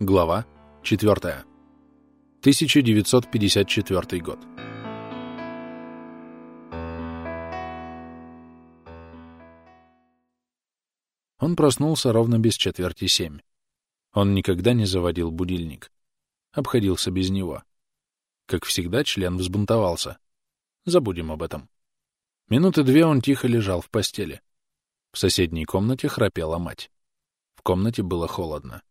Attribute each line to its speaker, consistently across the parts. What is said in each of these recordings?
Speaker 1: Глава 4. 1954 год. Он проснулся ровно без четверти семь. Он никогда не заводил будильник. Обходился без него. Как всегда, член взбунтовался. Забудем об этом. Минуты две он тихо лежал в постели. В соседней комнате храпела мать. В комнате было холодно.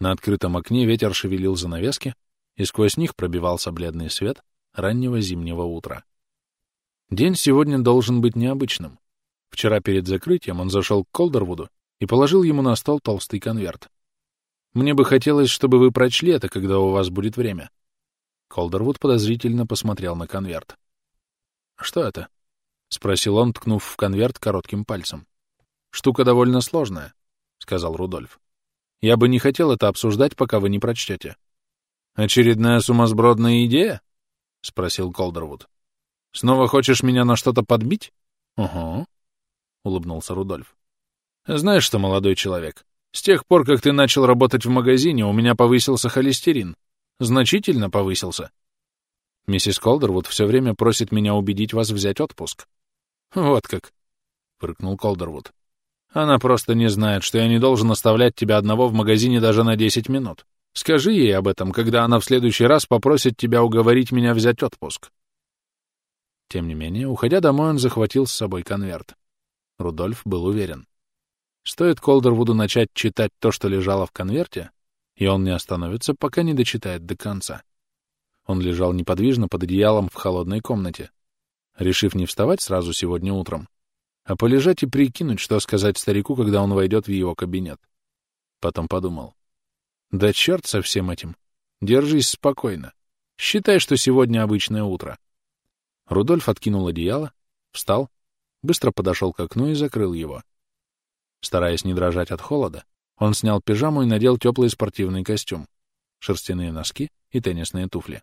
Speaker 1: На открытом окне ветер шевелил занавески, и сквозь них пробивался бледный свет раннего зимнего утра. День сегодня должен быть необычным. Вчера перед закрытием он зашел к Колдервуду и положил ему на стол толстый конверт. «Мне бы хотелось, чтобы вы прочли это, когда у вас будет время». Колдервуд подозрительно посмотрел на конверт. «Что это?» — спросил он, ткнув в конверт коротким пальцем. «Штука довольно сложная», — сказал Рудольф. «Я бы не хотел это обсуждать, пока вы не прочтете». «Очередная сумасбродная идея?» — спросил Колдервуд. «Снова хочешь меня на что-то подбить?» «Угу», — улыбнулся Рудольф. «Знаешь что, молодой человек, с тех пор, как ты начал работать в магазине, у меня повысился холестерин. Значительно повысился. Миссис Колдервуд все время просит меня убедить вас взять отпуск. Вот как, — фыркнул Колдервуд. Она просто не знает, что я не должен оставлять тебя одного в магазине даже на десять минут. Скажи ей об этом, когда она в следующий раз попросит тебя уговорить меня взять отпуск. Тем не менее, уходя домой, он захватил с собой конверт. Рудольф был уверен. Стоит Колдервуду начать читать то, что лежало в конверте, и он не остановится, пока не дочитает до конца. Он лежал неподвижно под одеялом в холодной комнате, решив не вставать сразу сегодня утром, а полежать и прикинуть, что сказать старику, когда он войдет в его кабинет. Потом подумал. Да черт со всем этим. Держись спокойно. Считай, что сегодня обычное утро. Рудольф откинул одеяло, встал, быстро подошел к окну и закрыл его. Стараясь не дрожать от холода, он снял пижаму и надел теплый спортивный костюм, шерстяные носки и теннисные туфли.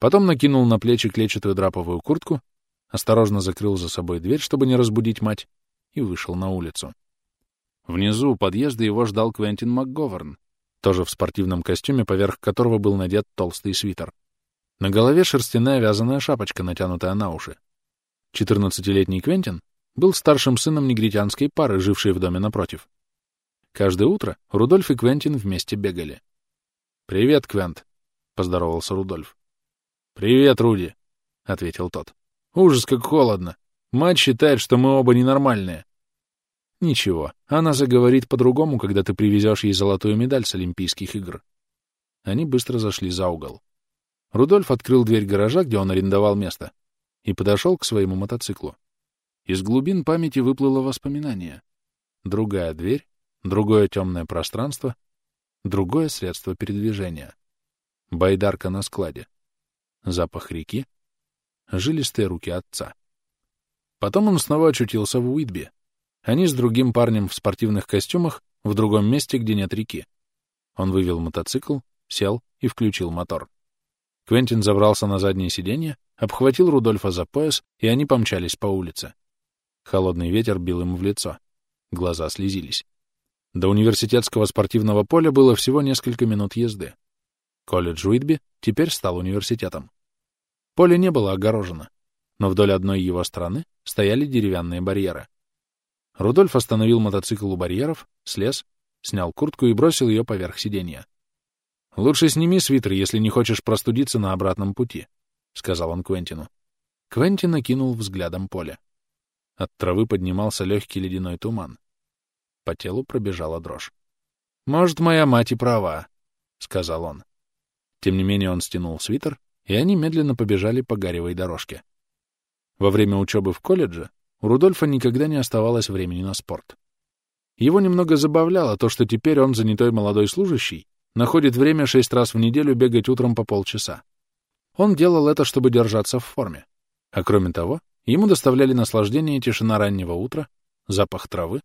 Speaker 1: Потом накинул на плечи клетчатую драповую куртку, осторожно закрыл за собой дверь, чтобы не разбудить мать, и вышел на улицу. Внизу у подъезда его ждал Квентин МакГоверн, тоже в спортивном костюме, поверх которого был надет толстый свитер. На голове шерстяная вязаная шапочка, натянутая на уши. Четырнадцатилетний Квентин был старшим сыном негритянской пары, жившей в доме напротив. Каждое утро Рудольф и Квентин вместе бегали. «Привет, Квент», — поздоровался Рудольф. «Привет, Руди», — ответил тот. «Ужас, как холодно. Мать считает, что мы оба ненормальные». «Ничего, она заговорит по-другому, когда ты привезешь ей золотую медаль с Олимпийских игр». Они быстро зашли за угол. Рудольф открыл дверь гаража, где он арендовал место, и подошел к своему мотоциклу. Из глубин памяти выплыло воспоминание. Другая дверь, другое темное пространство, другое средство передвижения. Байдарка на складе. Запах реки. Жилистые руки отца. Потом он снова очутился в Уитби. Они с другим парнем в спортивных костюмах в другом месте, где нет реки. Он вывел мотоцикл, сел и включил мотор. Квентин забрался на заднее сиденье, обхватил Рудольфа за пояс, и они помчались по улице. Холодный ветер бил ему в лицо. Глаза слезились. До университетского спортивного поля было всего несколько минут езды. Колледж Уитби теперь стал университетом. Поле не было огорожено, но вдоль одной его стороны стояли деревянные барьеры. Рудольф остановил мотоцикл у барьеров, слез, снял куртку и бросил ее поверх сиденья. «Лучше сними свитер, если не хочешь простудиться на обратном пути», — сказал он Квентину. Квентин окинул взглядом поле. От травы поднимался легкий ледяной туман. По телу пробежала дрожь. «Может, моя мать и права», — сказал он. Тем не менее он стянул свитер, и они медленно побежали по гаревой дорожке. Во время учебы в колледже у Рудольфа никогда не оставалось времени на спорт. Его немного забавляло то, что теперь он, занятой молодой служащий, находит время шесть раз в неделю бегать утром по полчаса. Он делал это, чтобы держаться в форме. А кроме того, Ему доставляли наслаждение тишина раннего утра, запах травы,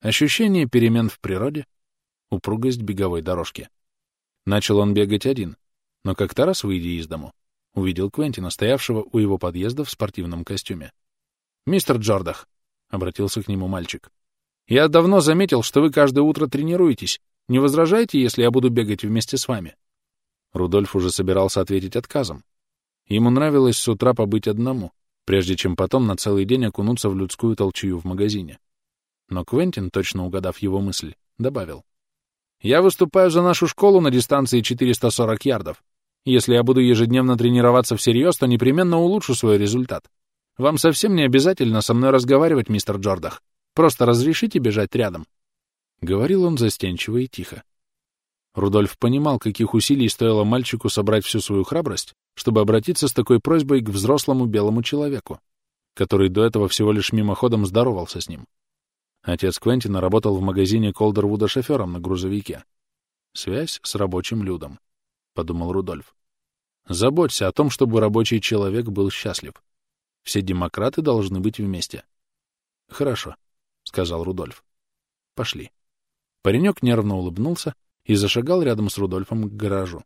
Speaker 1: ощущение перемен в природе, упругость беговой дорожки. Начал он бегать один, но как-то раз, выйдя из дому, увидел Квентина, стоявшего у его подъезда в спортивном костюме. «Мистер Джордах», — обратился к нему мальчик, — «я давно заметил, что вы каждое утро тренируетесь, Не возражаете, если я буду бегать вместе с вами?» Рудольф уже собирался ответить отказом. Ему нравилось с утра побыть одному, прежде чем потом на целый день окунуться в людскую толчую в магазине. Но Квентин, точно угадав его мысль, добавил. «Я выступаю за нашу школу на дистанции 440 ярдов. Если я буду ежедневно тренироваться всерьез, то непременно улучшу свой результат. Вам совсем не обязательно со мной разговаривать, мистер Джордах. Просто разрешите бежать рядом». Говорил он застенчиво и тихо. Рудольф понимал, каких усилий стоило мальчику собрать всю свою храбрость, чтобы обратиться с такой просьбой к взрослому белому человеку, который до этого всего лишь мимоходом здоровался с ним. Отец Квентина работал в магазине Колдервуда шофером на грузовике. Связь с рабочим людом, — подумал Рудольф. Заботься о том, чтобы рабочий человек был счастлив. Все демократы должны быть вместе. Хорошо, — сказал Рудольф. Пошли. Паренек нервно улыбнулся и зашагал рядом с Рудольфом к гаражу.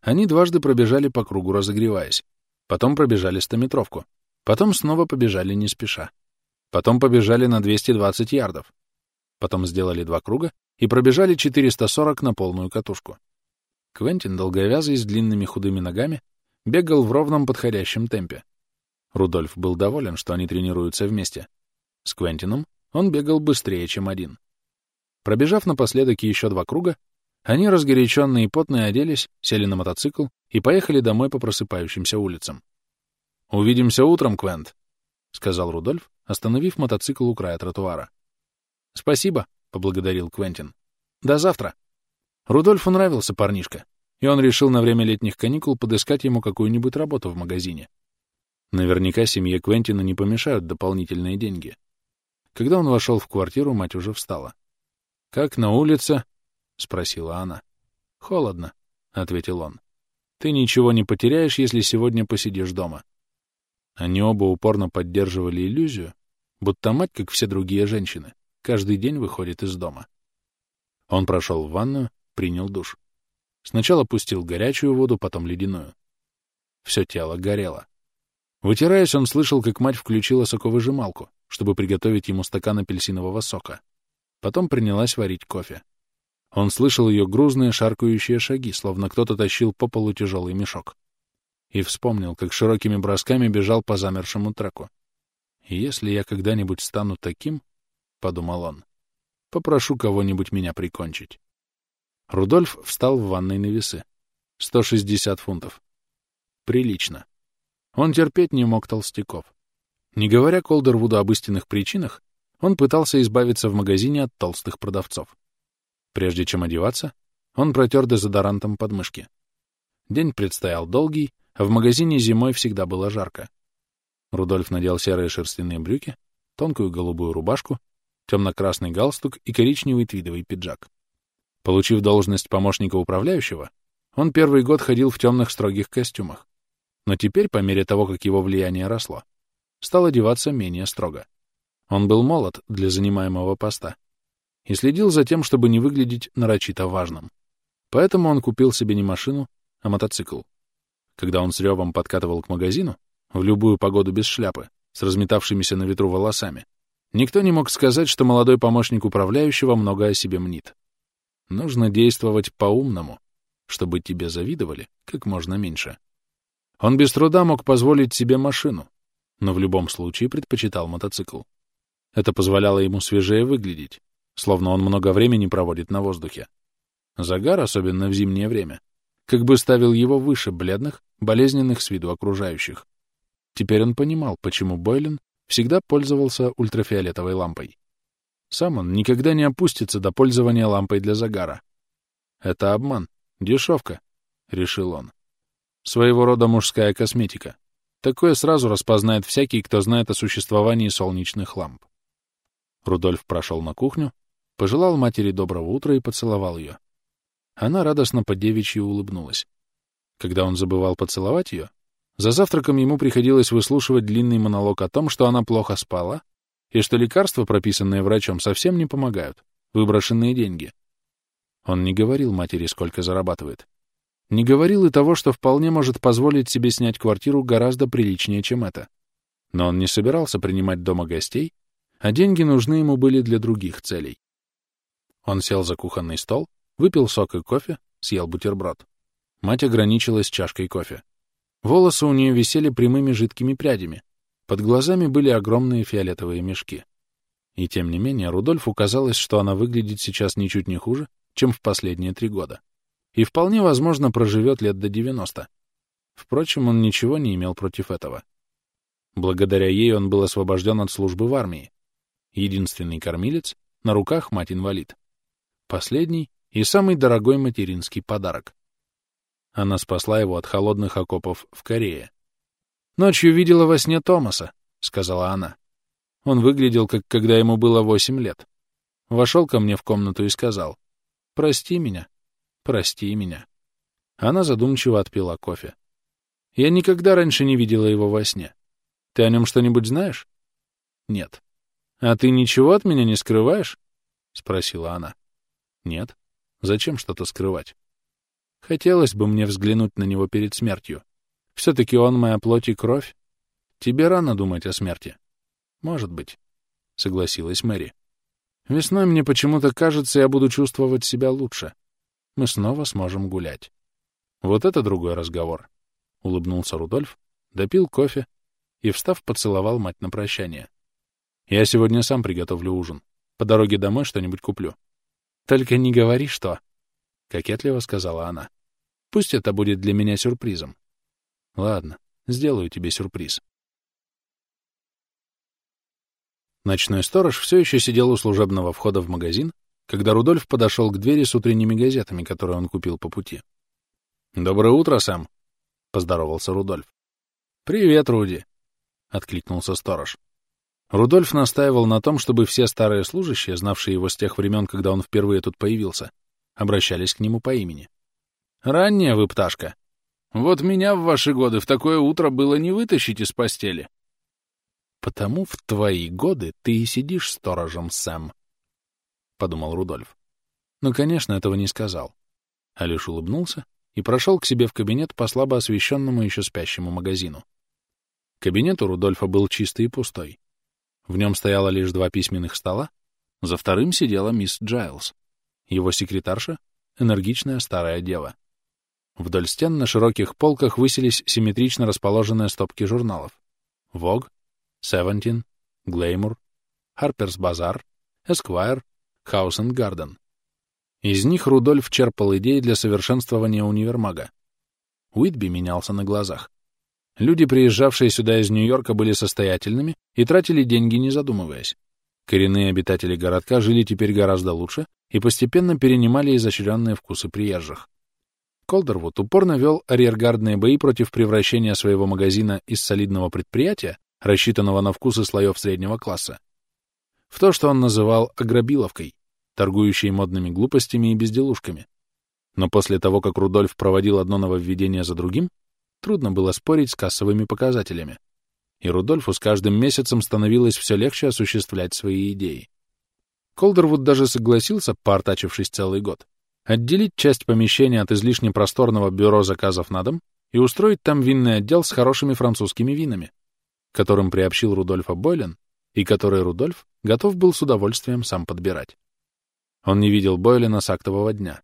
Speaker 1: Они дважды пробежали по кругу, разогреваясь. Потом пробежали стометровку. Потом снова побежали не спеша. Потом побежали на 220 ярдов. Потом сделали два круга и пробежали 440 на полную катушку. Квентин, долговязый, с длинными худыми ногами, бегал в ровном подходящем темпе. Рудольф был доволен, что они тренируются вместе. С Квентином он бегал быстрее, чем один. Пробежав напоследок еще два круга, они, разгоряченные и потные, оделись, сели на мотоцикл и поехали домой по просыпающимся улицам. «Увидимся утром, Квент», — сказал Рудольф, остановив мотоцикл у края тротуара. «Спасибо», — поблагодарил Квентин. «До завтра». Рудольфу нравился парнишка, и он решил на время летних каникул подыскать ему какую-нибудь работу в магазине. Наверняка семье Квентина не помешают дополнительные деньги. Когда он вошел в квартиру, мать уже встала. «Как на улице?» — спросила она. «Холодно», — ответил он. «Ты ничего не потеряешь, если сегодня посидишь дома». Они оба упорно поддерживали иллюзию, будто мать, как все другие женщины, каждый день выходит из дома. Он прошел в ванную, принял душ. Сначала пустил горячую воду, потом ледяную. Все тело горело. Вытираясь, он слышал, как мать включила соковыжималку, чтобы приготовить ему стакан апельсинового сока. Потом принялась варить кофе. Он слышал ее грузные шаркающие шаги, словно кто-то тащил по полу тяжелый мешок. И вспомнил, как широкими бросками бежал по замершему треку. «И если я когда-нибудь стану таким, — подумал он, — попрошу кого-нибудь меня прикончить». Рудольф встал в ванной на весы. 160 фунтов. Прилично. Он терпеть не мог толстяков. Не говоря Колдервуду об истинных причинах, он пытался избавиться в магазине от толстых продавцов. Прежде чем одеваться, он протер дезодорантом подмышки. День предстоял долгий, а в магазине зимой всегда было жарко. Рудольф надел серые шерстяные брюки, тонкую голубую рубашку, темно-красный галстук и коричневый твидовый пиджак. Получив должность помощника управляющего, он первый год ходил в темных строгих костюмах. Но теперь, по мере того, как его влияние росло, стал одеваться менее строго. Он был молод для занимаемого поста и следил за тем, чтобы не выглядеть нарочито важным. Поэтому он купил себе не машину, а мотоцикл. Когда он с ревом подкатывал к магазину, в любую погоду без шляпы, с разметавшимися на ветру волосами, никто не мог сказать, что молодой помощник управляющего много о себе мнит. Нужно действовать по-умному, чтобы тебе завидовали как можно меньше. Он без труда мог позволить себе машину, но в любом случае предпочитал мотоцикл. Это позволяло ему свежее выглядеть, словно он много времени проводит на воздухе. Загар, особенно в зимнее время, как бы ставил его выше бледных, болезненных с виду окружающих. Теперь он понимал, почему Бойлен всегда пользовался ультрафиолетовой лампой. Сам он никогда не опустится до пользования лампой для загара. Это обман, дешевка, — решил он. Своего рода мужская косметика. Такое сразу распознает всякий, кто знает о существовании солнечных ламп. Рудольф прошел на кухню, пожелал матери доброго утра и поцеловал ее. Она радостно по девичьи улыбнулась. Когда он забывал поцеловать ее, за завтраком ему приходилось выслушивать длинный монолог о том, что она плохо спала, и что лекарства, прописанные врачом, совсем не помогают, выброшенные деньги. Он не говорил матери, сколько зарабатывает. Не говорил и того, что вполне может позволить себе снять квартиру гораздо приличнее, чем это. Но он не собирался принимать дома гостей а деньги нужны ему были для других целей. Он сел за кухонный стол, выпил сок и кофе, съел бутерброд. Мать ограничилась чашкой кофе. Волосы у нее висели прямыми жидкими прядями. Под глазами были огромные фиолетовые мешки. И тем не менее Рудольфу казалось, что она выглядит сейчас ничуть не хуже, чем в последние три года. И вполне возможно проживет лет до 90. Впрочем, он ничего не имел против этого. Благодаря ей он был освобожден от службы в армии. Единственный кормилец, на руках мать-инвалид. Последний и самый дорогой материнский подарок. Она спасла его от холодных окопов в Корее. «Ночью видела во сне Томаса», — сказала она. Он выглядел, как когда ему было восемь лет. Вошел ко мне в комнату и сказал, «Прости меня, прости меня». Она задумчиво отпила кофе. Я никогда раньше не видела его во сне. Ты о нем что-нибудь знаешь? Нет. А ты ничего от меня не скрываешь? Спросила она. Нет. Зачем что-то скрывать? Хотелось бы мне взглянуть на него перед смертью. Все-таки он моя плоть и кровь. Тебе рано думать о смерти. Может быть, — согласилась Мэри. Весной мне почему-то кажется, я буду чувствовать себя лучше. Мы снова сможем гулять. Вот это другой разговор. Улыбнулся Рудольф, допил кофе и, встав, поцеловал мать на прощание. Я сегодня сам приготовлю ужин. По дороге домой что-нибудь куплю. Только не говори, что... — кокетливо сказала она. Пусть это будет для меня сюрпризом. Ладно, сделаю тебе сюрприз. Ночной сторож все еще сидел у служебного входа в магазин, когда Рудольф подошел к двери с утренними газетами, которые он купил по пути. «Доброе утро, Сэм!» — поздоровался Рудольф. «Привет, Руди!» — откликнулся сторож. Рудольф настаивал на том, чтобы все старые служащие, знавшие его с тех времен, когда он впервые тут появился, обращались к нему по имени. «Ранняя вы, пташка. Вот меня в ваши годы в такое утро было не вытащить из постели. «Потому в твои годы ты и сидишь сторожем, Сэм», — подумал Рудольф. Но, конечно, этого не сказал, а лишь улыбнулся и прошел к себе в кабинет по слабо освещенному еще спящему магазину. Кабинет у Рудольфа был чистый и пустой. В нем стояло лишь два письменных стола, за вторым сидела мисс Джайлз, его секретарша, энергичная старая дева. Вдоль стен на широких полках высились симметрично расположенные стопки журналов. Vogue, Seventeen, Glamour, Harper's Bazaar, Esquire, House and Garden. Из них Рудольф черпал идеи для совершенствования универмага. Уитби менялся на глазах. Люди, приезжавшие сюда из Нью-Йорка, были состоятельными и тратили деньги, не задумываясь. Коренные обитатели городка жили теперь гораздо лучше и постепенно перенимали изощренные вкусы приезжих. Колдервуд упорно вел арьергардные бои против превращения своего магазина из солидного предприятия рассчитанного на вкусы слоев среднего класса, в то, что он называл ограбиловкой, торгующей модными глупостями и безделушками. Но после того, как Рудольф проводил одно нововведение за другим, трудно было спорить с кассовыми показателями. И Рудольфу с каждым месяцем становилось все легче осуществлять свои идеи. Колдервуд даже согласился, поортачившись целый год, отделить часть помещения от излишне просторного бюро заказов на дом и устроить там винный отдел с хорошими французскими винами, которым приобщил Рудольфа Бойлен, и который Рудольф готов был с удовольствием сам подбирать. Он не видел Бойлена с актового дня.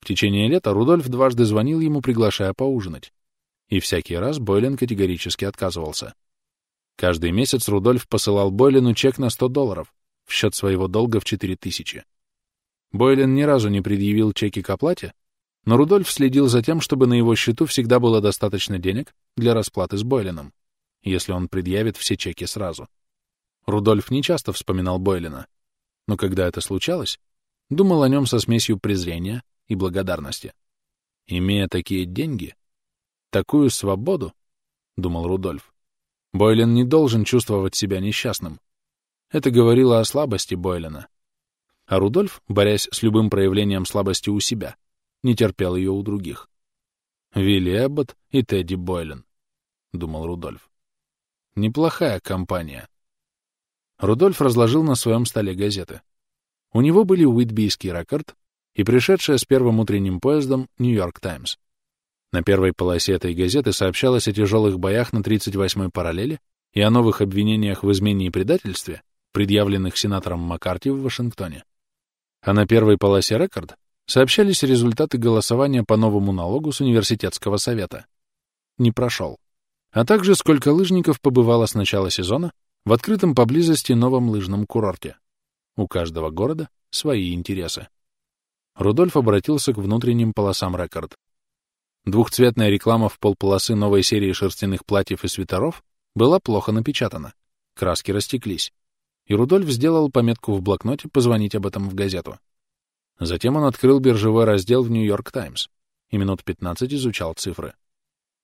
Speaker 1: В течение лета Рудольф дважды звонил ему, приглашая поужинать. И всякий раз Бойлен категорически отказывался. Каждый месяц Рудольф посылал Бойлену чек на 100 долларов в счет своего долга в 4000. Бойлен ни разу не предъявил чеки к оплате, но Рудольф следил за тем, чтобы на его счету всегда было достаточно денег для расплаты с Бойленом если он предъявит все чеки сразу. Рудольф нечасто вспоминал Бойлина, но когда это случалось, думал о нем со смесью презрения и благодарности. Имея такие деньги, такую свободу, — думал Рудольф, — Бойлен не должен чувствовать себя несчастным. Это говорило о слабости Бойлена. А Рудольф, борясь с любым проявлением слабости у себя, не терпел ее у других. Вилли Эббот и Тедди Бойлен, — думал Рудольф. Неплохая компания. Рудольф разложил на своем столе газеты. У него были Уитбийский рекорд и пришедшая с первым утренним поездом Нью-Йорк Таймс. На первой полосе этой газеты сообщалось о тяжелых боях на 38-й параллели и о новых обвинениях в измене и предательстве, предъявленных сенатором Маккарти в Вашингтоне. А на первой полосе «Рекорд» сообщались результаты голосования по новому налогу с университетского совета. Не прошел. А также сколько лыжников побывало с начала сезона в открытом поблизости новом лыжном курорте. У каждого города свои интересы. Рудольф обратился к внутренним полосам «Рекорд». Двухцветная реклама в полполосы новой серии шерстяных платьев и свитеров была плохо напечатана. Краски растеклись. И Рудольф сделал пометку в блокноте позвонить об этом в газету. Затем он открыл биржевой раздел в «Нью-Йорк Таймс» и минут 15 изучал цифры.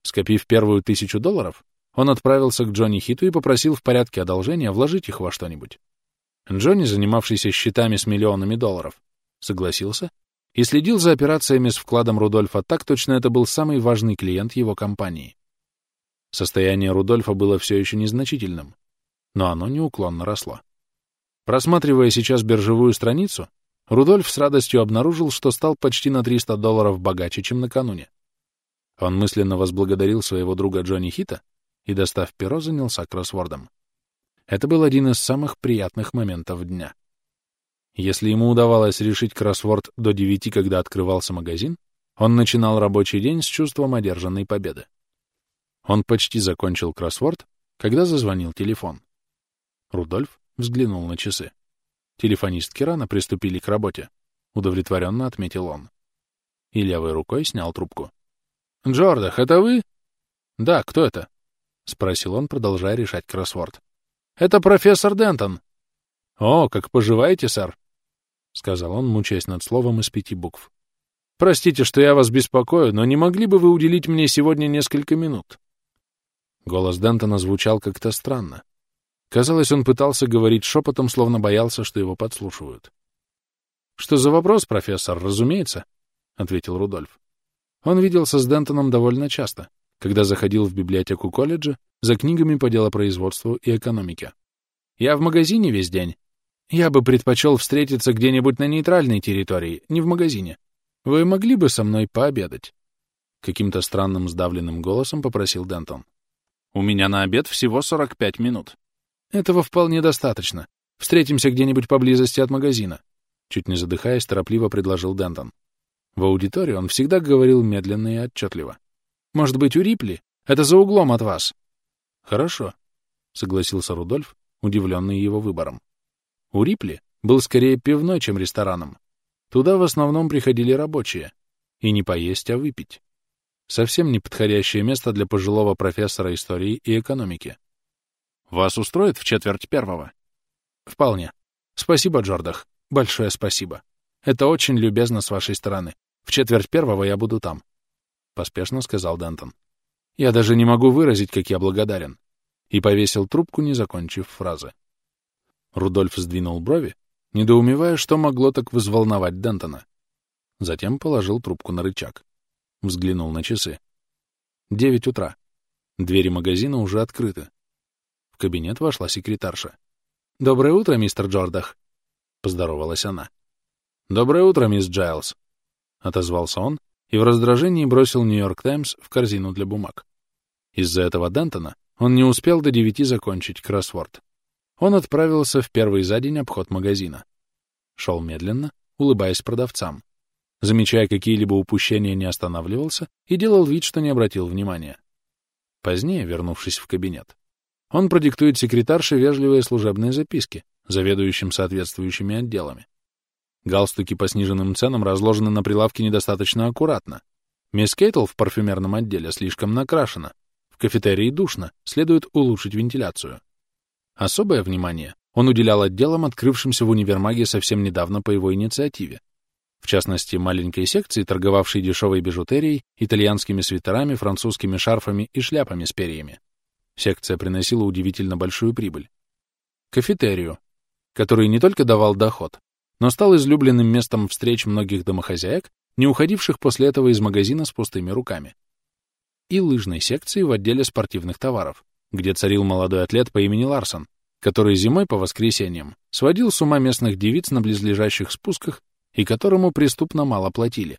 Speaker 1: Скопив первую тысячу долларов, он отправился к Джонни Хиту и попросил в порядке одолжения вложить их во что-нибудь. Джонни, занимавшийся счетами с миллионами долларов, согласился и следил за операциями с вкладом Рудольфа так, точно это был самый важный клиент его компании. Состояние Рудольфа было все еще незначительным, но оно неуклонно росло. Просматривая сейчас биржевую страницу, Рудольф с радостью обнаружил, что стал почти на 300 долларов богаче, чем накануне. Он мысленно возблагодарил своего друга Джонни Хита и, достав перо, занялся кроссвордом. Это был один из самых приятных моментов дня. Если ему удавалось решить кроссворд до девяти, когда открывался магазин, он начинал рабочий день с чувством одержанной победы. Он почти закончил кроссворд, когда зазвонил телефон. Рудольф взглянул на часы. Телефонистки рано приступили к работе. Удовлетворенно отметил он. И левой рукой снял трубку. «Джордах, это вы?» «Да, кто это?» — спросил он, продолжая решать кроссворд. «Это профессор Дентон». «О, как поживаете, сэр?» — сказал он, мучаясь над словом из пяти букв. «Простите, что я вас беспокою, но не могли бы вы уделить мне сегодня несколько минут?» Голос Дентона звучал как-то странно. Казалось, он пытался говорить шепотом, словно боялся, что его подслушивают. «Что за вопрос, профессор, разумеется?» — ответил Рудольф. Он виделся с Дентоном довольно часто, когда заходил в библиотеку колледжа за книгами по делопроизводству и экономике. «Я в магазине весь день, я бы предпочел встретиться где-нибудь на нейтральной территории, не в магазине. Вы могли бы со мной пообедать?» Каким-то странным сдавленным голосом попросил Дентон. «У меня на обед всего 45 минут. Этого вполне достаточно. Встретимся где-нибудь поблизости от магазина». Чуть не задыхаясь, торопливо предложил Дентон. В аудитории он всегда говорил медленно и отчетливо. «Может быть, у Рипли? Это за углом от вас». «Хорошо», — согласился Рудольф, удивленный его выбором. У Рипли был скорее пивной, чем рестораном. Туда в основном приходили рабочие. И не поесть, а выпить. Совсем неподходящее место для пожилого профессора истории и экономики. Вас устроит в четверть первого? Вполне. Спасибо, Джордах. Большое спасибо. Это очень любезно с вашей стороны. В четверть первого я буду там. Поспешно сказал Дентон. Я даже не могу выразить, как я благодарен. И повесил трубку, не закончив фразы. Рудольф сдвинул брови, недоумевая, что могло так взволновать Дентона. Затем положил трубку на рычаг. Взглянул на часы. Девять утра. Двери магазина уже открыты. В кабинет вошла секретарша. «Доброе утро, мистер Джордах!» — поздоровалась она. «Доброе утро, мисс Джайлз!» — отозвался он и в раздражении бросил «Нью-Йорк Таймс» в корзину для бумаг. Из-за этого Дентона он не успел до девяти закончить кроссворд. Он отправился в первый за день обход магазина. Шел медленно, улыбаясь продавцам. Замечая какие-либо упущения, не останавливался и делал вид, что не обратил внимания. Позднее, вернувшись в кабинет, он продиктует секретарше вежливые служебные записки, заведующим соответствующими отделами. Галстуки по сниженным ценам разложены на прилавке недостаточно аккуратно. Мисс Кейтл в парфюмерном отделе слишком накрашена. В кафетерии душно, следует улучшить вентиляцию. Особое внимание он уделял отделам, открывшимся в универмаге совсем недавно по его инициативе. В частности, маленькой секции, торговавшей дешевой бижутерией, итальянскими свитерами, французскими шарфами и шляпами с перьями. Секция приносила удивительно большую прибыль. Кафетерию, который не только давал доход, но стал излюбленным местом встреч многих домохозяек, не уходивших после этого из магазина с пустыми руками. И лыжной секции в отделе спортивных товаров, где царил молодой атлет по имени Ларсон, который зимой по воскресеньям сводил с ума местных девиц на близлежащих спусках и которому преступно мало платили.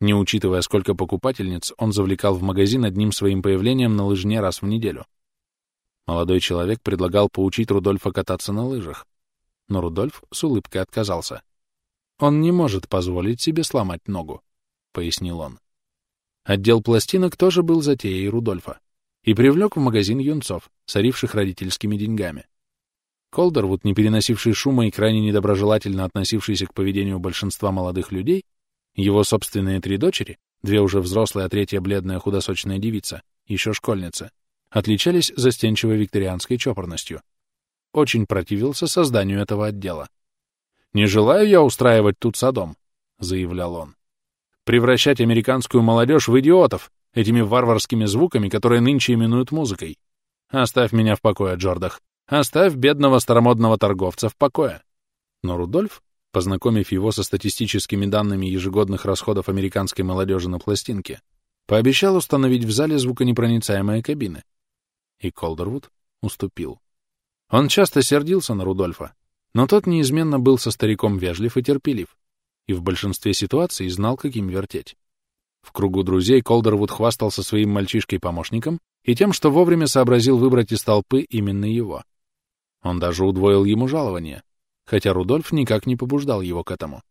Speaker 1: Не учитывая, сколько покупательниц он завлекал в магазин одним своим появлением на лыжне раз в неделю. Молодой человек предлагал поучить Рудольфа кататься на лыжах, но Рудольф с улыбкой отказался. Он не может позволить себе сломать ногу, — пояснил он. Отдел пластинок тоже был затеей Рудольфа и привлек в магазин юнцов, соривших родительскими деньгами. Колдервуд, не переносивший шума и крайне недоброжелательно относившийся к поведению большинства молодых людей, его собственные три дочери, две уже взрослые, а третья бледная худосочная девица, еще школьница, отличались застенчивой викторианской чопорностью. Очень противился созданию этого отдела. «Не желаю я устраивать тут садом», — заявлял он. «Превращать американскую молодежь в идиотов этими варварскими звуками, которые нынче именуют музыкой. Оставь меня в покое, Джордах. Оставь бедного старомодного торговца в покое. Но Рудольф, познакомив его со статистическими данными ежегодных расходов американской молодежи на пластинке, пообещал установить в зале звуконепроницаемые кабины. И Колдервуд уступил. Он часто сердился на Рудольфа, но тот неизменно был со стариком вежлив и терпелив, и в большинстве ситуаций знал, каким вертеть. В кругу друзей Колдервуд хвастался своим мальчишкой-помощником и тем, что вовремя сообразил выбрать из толпы именно его. Он даже удвоил ему жалование, хотя Рудольф никак не побуждал его к этому.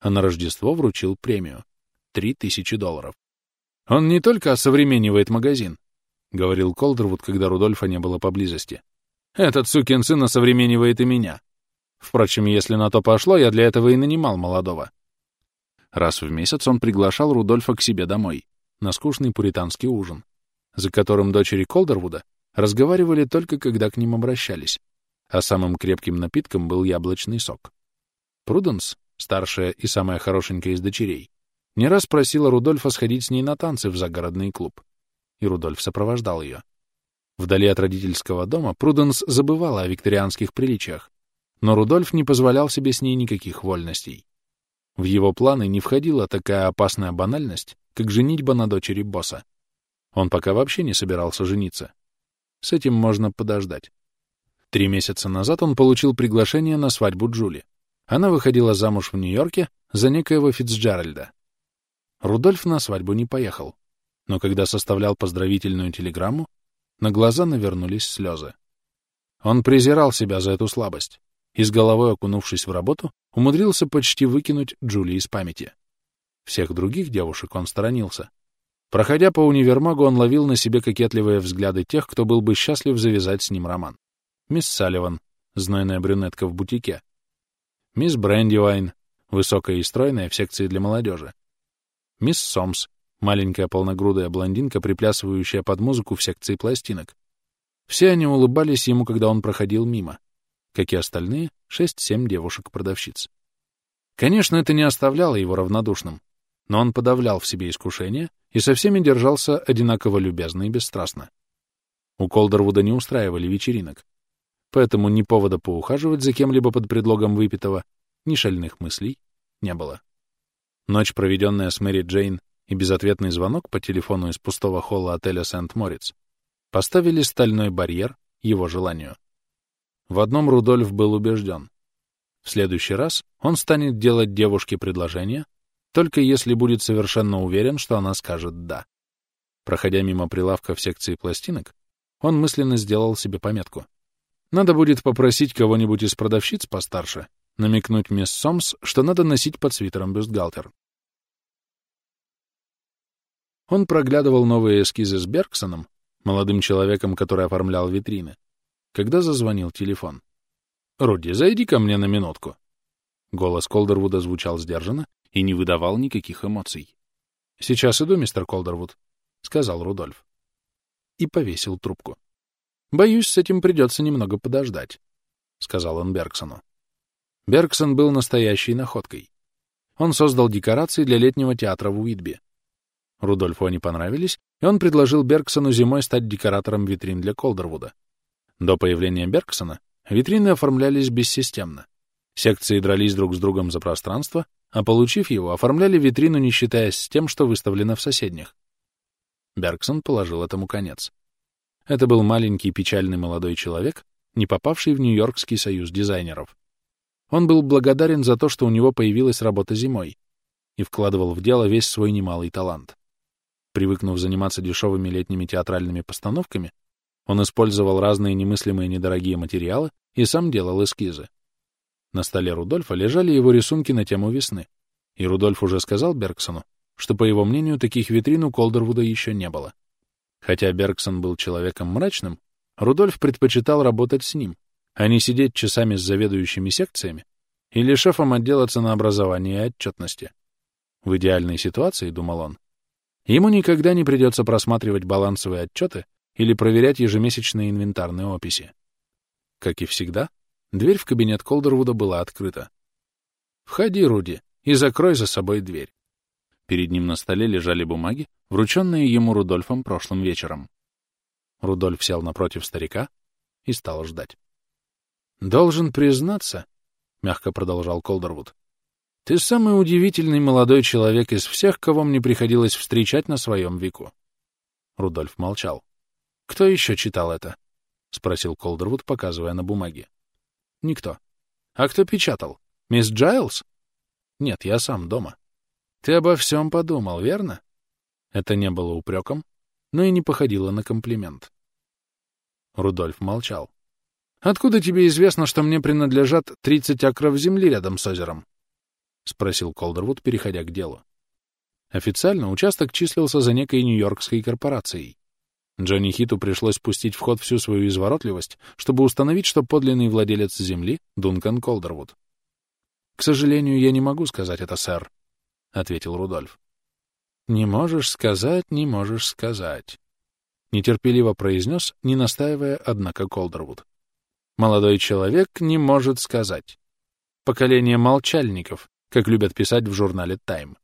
Speaker 1: А на Рождество вручил премию — три тысячи долларов. «Он не только осовременивает магазин», — говорил Колдервуд, когда Рудольфа не было поблизости. «Этот сукин сын осовременивает и меня. Впрочем, если на то пошло, я для этого и нанимал молодого». Раз в месяц он приглашал Рудольфа к себе домой, на скучный пуританский ужин, за которым дочери Колдервуда разговаривали только когда к ним обращались а самым крепким напитком был яблочный сок. Пруденс, старшая и самая хорошенькая из дочерей, не раз просила Рудольфа сходить с ней на танцы в загородный клуб, и Рудольф сопровождал ее. Вдали от родительского дома Пруденс забывала о викторианских приличиях, но Рудольф не позволял себе с ней никаких вольностей. В его планы не входила такая опасная банальность, как женитьба на дочери босса. Он пока вообще не собирался жениться. С этим можно подождать. Три месяца назад он получил приглашение на свадьбу Джули. Она выходила замуж в Нью-Йорке за некоего Фицджеральда. Рудольф на свадьбу не поехал, но когда составлял поздравительную телеграмму, на глаза навернулись слезы. Он презирал себя за эту слабость и, с головой окунувшись в работу, умудрился почти выкинуть Джули из памяти. Всех других девушек он сторонился. Проходя по универмагу, он ловил на себе кокетливые взгляды тех, кто был бы счастлив завязать с ним роман мисс Салливан, знойная брюнетка в бутике, мисс Брэндивайн, высокая и стройная в секции для молодежи, мисс Сомс, маленькая полногрудая блондинка, приплясывающая под музыку в секции пластинок. Все они улыбались ему, когда он проходил мимо, как и остальные шесть-семь девушек-продавщиц. Конечно, это не оставляло его равнодушным, но он подавлял в себе искушение и со всеми держался одинаково любезно и бесстрастно. У Колдервуда не устраивали вечеринок, поэтому ни повода поухаживать за кем-либо под предлогом выпитого, ни шальных мыслей не было. Ночь, проведенная с Мэри Джейн и безответный звонок по телефону из пустого холла отеля Сент-Морец, поставили стальной барьер его желанию. В одном Рудольф был убежден. В следующий раз он станет делать девушке предложение, только если будет совершенно уверен, что она скажет «да». Проходя мимо прилавка в секции пластинок, он мысленно сделал себе пометку — надо будет попросить кого-нибудь из продавщиц постарше, намекнуть мисс Сомс, что надо носить под свитером бюстгальтер. Он проглядывал новые эскизы с Бергсоном, молодым человеком, который оформлял витрины, когда зазвонил телефон. «Руди, зайди ко мне на минутку». Голос Колдервуда звучал сдержанно и не выдавал никаких эмоций. «Сейчас иду, мистер Колдервуд», — сказал Рудольф. И повесил трубку. «Боюсь, с этим придется немного подождать», — сказал он Бергсону. Бергсон был настоящей находкой. Он создал декорации для летнего театра в Уитби. Рудольфу они понравились, и он предложил Бергсону зимой стать декоратором витрин для Колдервуда. До появления Бергсона витрины оформлялись бессистемно. Секции дрались друг с другом за пространство, а получив его, оформляли витрину, не считаясь с тем, что выставлено в соседних. Бергсон положил этому конец. Это был маленький печальный молодой человек, не попавший в Нью-Йоркский союз дизайнеров. Он был благодарен за то, что у него появилась работа зимой, и вкладывал в дело весь свой немалый талант. Привыкнув заниматься дешевыми летними театральными постановками, он использовал разные немыслимые недорогие материалы и сам делал эскизы. На столе Рудольфа лежали его рисунки на тему весны, и Рудольф уже сказал Бергсону, что, по его мнению, таких витрин у Колдервуда еще не было. Хотя Бергсон был человеком мрачным, Рудольф предпочитал работать с ним, а не сидеть часами с заведующими секциями или шефом отдела ценообразования и отчетности. В идеальной ситуации, думал он, ему никогда не придется просматривать балансовые отчеты или проверять ежемесячные инвентарные описи. Как и всегда, дверь в кабинет Колдервуда была открыта. «Входи, Руди, и закрой за собой дверь». Перед ним на столе лежали бумаги, врученные ему Рудольфом прошлым вечером. Рудольф сел напротив старика и стал ждать. «Должен признаться», — мягко продолжал Колдервуд, — «ты самый удивительный молодой человек из всех, кого мне приходилось встречать на своем веку». Рудольф молчал. «Кто еще читал это?» — спросил Колдервуд, показывая на бумаге. «Никто. А кто печатал? Мисс Джайлз?» «Нет, я сам дома». «Ты обо всем подумал, верно?» Это не было упреком, но и не походило на комплимент. Рудольф молчал. «Откуда тебе известно, что мне принадлежат 30 акров земли рядом с озером?» — спросил Колдервуд, переходя к делу. Официально участок числился за некой нью-йоркской корпорацией. Джонни Хиту пришлось пустить в ход всю свою изворотливость, чтобы установить, что подлинный владелец земли — Дункан Колдервуд. «К сожалению, я не могу сказать это, сэр», — ответил Рудольф. «Не можешь сказать, не можешь сказать», — нетерпеливо произнес, не настаивая, однако, Колдервуд. «Молодой человек не может сказать. Поколение молчальников, как любят писать в журнале «Тайм».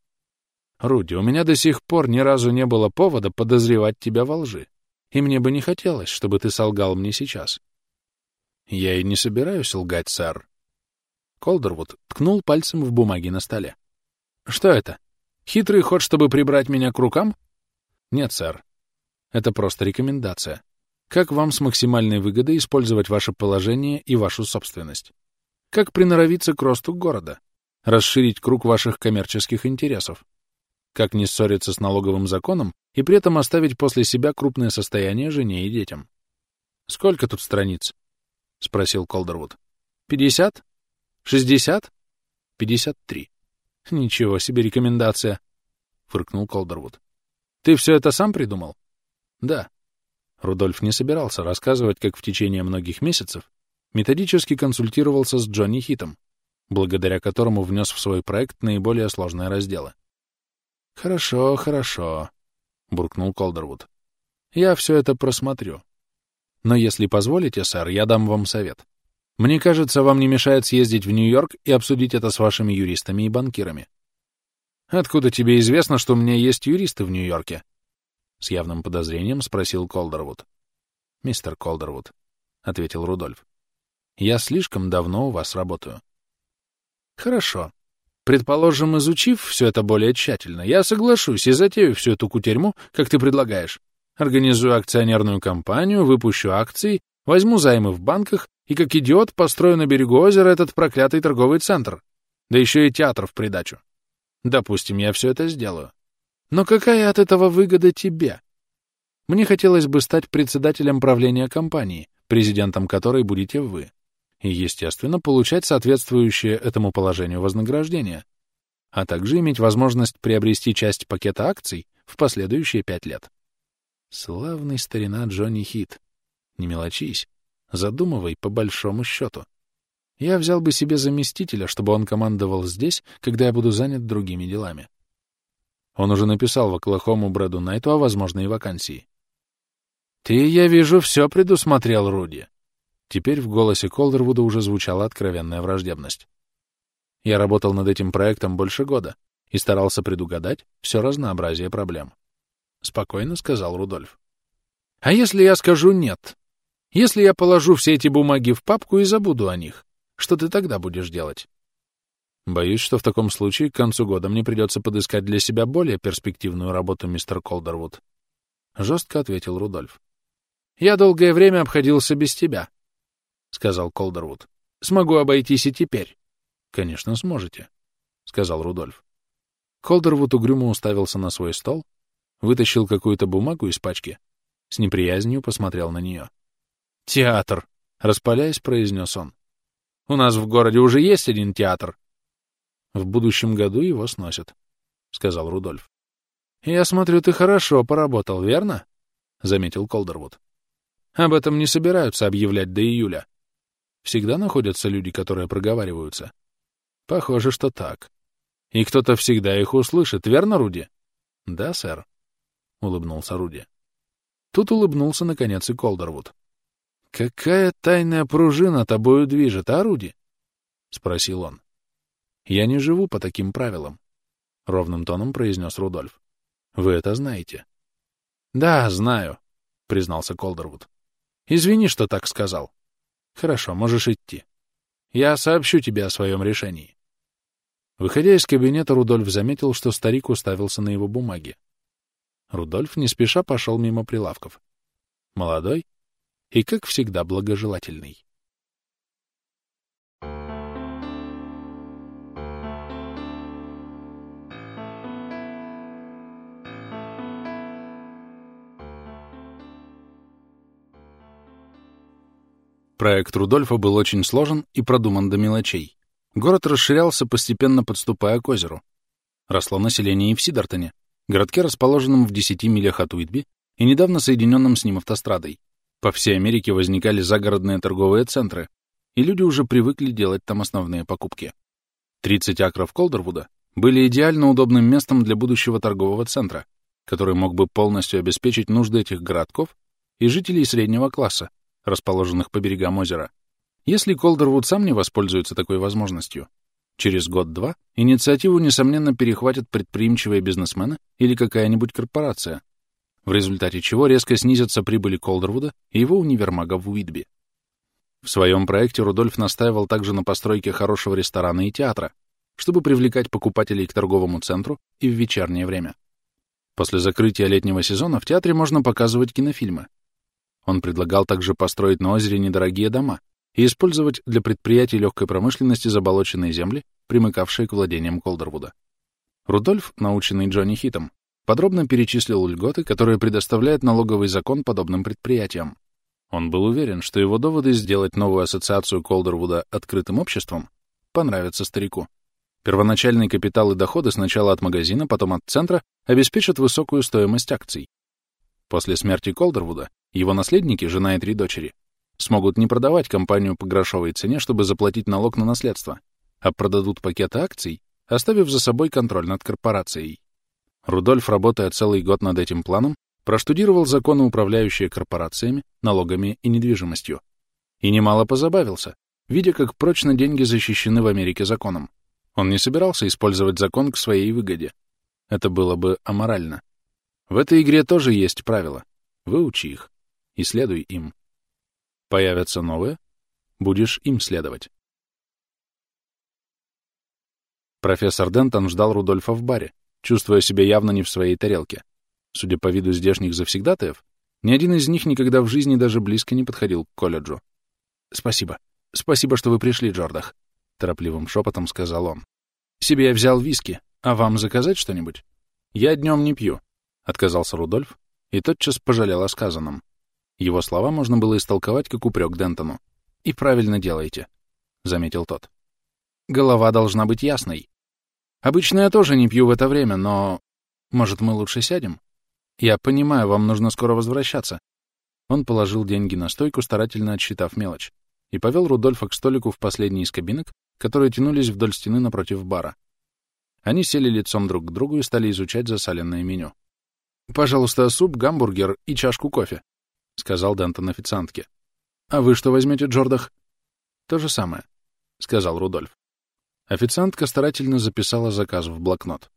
Speaker 1: Руди, у меня до сих пор ни разу не было повода подозревать тебя во лжи и мне бы не хотелось, чтобы ты солгал мне сейчас. Я и не собираюсь лгать, сэр. Колдервуд ткнул пальцем в бумаге на столе. Что это? Хитрый ход, чтобы прибрать меня к рукам? Нет, сэр. Это просто рекомендация. Как вам с максимальной выгодой использовать ваше положение и вашу собственность? Как приноровиться к росту города? Расширить круг ваших коммерческих интересов? Как не ссориться с налоговым законом и при этом оставить после себя крупное состояние жене и детям. «Сколько тут страниц?» — спросил Колдервуд. «Пятьдесят? Шестьдесят? Пятьдесят три. Ничего себе рекомендация!» — фыркнул Колдервуд. «Ты все это сам придумал?» «Да». Рудольф не собирался рассказывать, как в течение многих месяцев методически консультировался с Джонни Хитом, благодаря которому внес в свой проект наиболее сложные разделы. «Хорошо, хорошо», — буркнул Колдервуд. «Я все это просмотрю. Но если позволите, сэр, я дам вам совет. Мне кажется, вам не мешает съездить в Нью-Йорк и обсудить это с вашими юристами и банкирами». «Откуда тебе известно, что у меня есть юристы в Нью-Йорке?» С явным подозрением спросил Колдервуд. «Мистер Колдервуд», — ответил Рудольф. «Я слишком давно у вас работаю». «Хорошо. Предположим, изучив все это более тщательно, я соглашусь и затею всю эту кутерьму, как ты предлагаешь. Организую акционерную компанию, выпущу акции, возьму займы в банках и, как идиот, построю на берегу озера этот проклятый торговый центр. Да еще и театр в придачу. Допустим, я все это сделаю. Но какая от этого выгода тебе? Мне хотелось бы стать председателем правления компании, президентом которой будете вы и, естественно, получать соответствующее этому положению вознаграждение, а также иметь возможность приобрести часть пакета акций в последующие пять лет. Славный старина Джонни Хит. Не мелочись, задумывай по большому счету. Я взял бы себе заместителя, чтобы он командовал здесь, когда я буду занят другими делами. Он уже написал в Оклахому Брэду Найту о возможной вакансии. «Ты, я вижу, все предусмотрел, Руди. Теперь в голосе Колдервуда уже звучала откровенная враждебность. Я работал над этим проектом больше года и старался предугадать все разнообразие проблем. Спокойно сказал Рудольф. А если я скажу «нет»? Если я положу все эти бумаги в папку и забуду о них, что ты тогда будешь делать? Боюсь, что в таком случае к концу года мне придется подыскать для себя более перспективную работу, мистер Колдервуд. Жестко ответил Рудольф. Я долгое время обходился без тебя, — сказал Колдервуд. — Смогу обойтись и теперь. — Конечно, сможете, — сказал Рудольф. Колдервуд угрюмо уставился на свой стол, вытащил какую-то бумагу из пачки, с неприязнью посмотрел на нее. «Театр!» — распаляясь, произнес он. У нас в городе уже есть один театр. В будущем году его сносят, — сказал Рудольф. Я смотрю, ты хорошо поработал, верно? — заметил Колдервуд. Об этом не собираются объявлять до июля. Всегда находятся люди, которые проговариваются. Похоже, что так. И кто-то всегда их услышит, верно, Руди? Да, сэр, — улыбнулся Руди. Тут улыбнулся, наконец, и Колдервуд. «Какая тайная пружина тобою движет, а, Руди?» — спросил он. «Я не живу по таким правилам», — ровным тоном произнес Рудольф. «Вы это знаете». «Да, знаю», — признался Колдервуд. «Извини, что так сказал. Хорошо, можешь идти. Я сообщу тебе о своем решении». Выходя из кабинета, Рудольф заметил, что старик уставился на его бумаги. Рудольф не спеша пошел мимо прилавков. Молодой, и, как всегда, благожелательный. Проект Рудольфа был очень сложен и продуман до мелочей. Город расширялся, постепенно подступая к озеру. Росло население и в Сидартоне, городке, расположенном в 10 милях от Уитби и недавно соединенном с ним автострадой. По всей Америке возникали загородные торговые центры, и люди уже привыкли делать там основные покупки. 30 акров Колдервуда были идеально удобным местом для будущего торгового центра, который мог бы полностью обеспечить нужды этих городков и жителей среднего класса, расположенных по берегам озера. Если Колдервуд сам не воспользуется такой возможностью, через год-два инициативу, несомненно, перехватят предприимчивые бизнесмены или какая-нибудь корпорация, в результате чего резко снизятся прибыли Колдервуда и его универмага в Уитби. В своем проекте Рудольф настаивал также на постройке хорошего ресторана и театра, чтобы привлекать покупателей к торговому центру и в вечернее время. После закрытия летнего сезона в театре можно показывать кинофильмы. Он предлагал также построить на озере недорогие дома и использовать для предприятий легкой промышленности заболоченные земли, примыкавшие к владениям Колдервуда. Рудольф, наученный Джонни Хитом, подробно перечислил льготы, которые предоставляет налоговый закон подобным предприятиям. Он был уверен, что его доводы сделать новую ассоциацию Колдервуда открытым обществом понравятся старику. Первоначальный капитал и доходы сначала от магазина, потом от центра обеспечат высокую стоимость акций. После смерти Колдервуда его наследники, жена и три дочери, смогут не продавать компанию по грошовой цене, чтобы заплатить налог на наследство, а продадут пакеты акций, оставив за собой контроль над корпорацией. Рудольф, работая целый год над этим планом, проштудировал законы, управляющие корпорациями, налогами и недвижимостью. И немало позабавился, видя, как прочно деньги защищены в Америке законом. Он не собирался использовать закон к своей выгоде. Это было бы аморально. В этой игре тоже есть правила. Выучи их и следуй им. Появятся новые, будешь им следовать. Профессор Дентон ждал Рудольфа в баре, чувствуя себя явно не в своей тарелке. Судя по виду здешних завсегдатаев, ни один из них никогда в жизни даже близко не подходил к колледжу. «Спасибо. Спасибо, что вы пришли, Джордах», — торопливым шепотом сказал он. «Себе я взял виски. А вам заказать что-нибудь?» «Я днем не пью», — отказался Рудольф и тотчас пожалел о сказанном. Его слова можно было истолковать как упрек Дентону. «И правильно делаете», — заметил тот. «Голова должна быть ясной. Обычно я тоже не пью в это время, но... Может, мы лучше сядем? Я понимаю, вам нужно скоро возвращаться. Он положил деньги на стойку, старательно отсчитав мелочь, и повел Рудольфа к столику в последний из кабинок, которые тянулись вдоль стены напротив бара. Они сели лицом друг к другу и стали изучать засаленное меню. «Пожалуйста, суп, гамбургер и чашку кофе», — сказал Дентон официантке. «А вы что возьмете, Джордах?» «То же самое», — сказал Рудольф. Официантка старательно записала заказ в блокнот.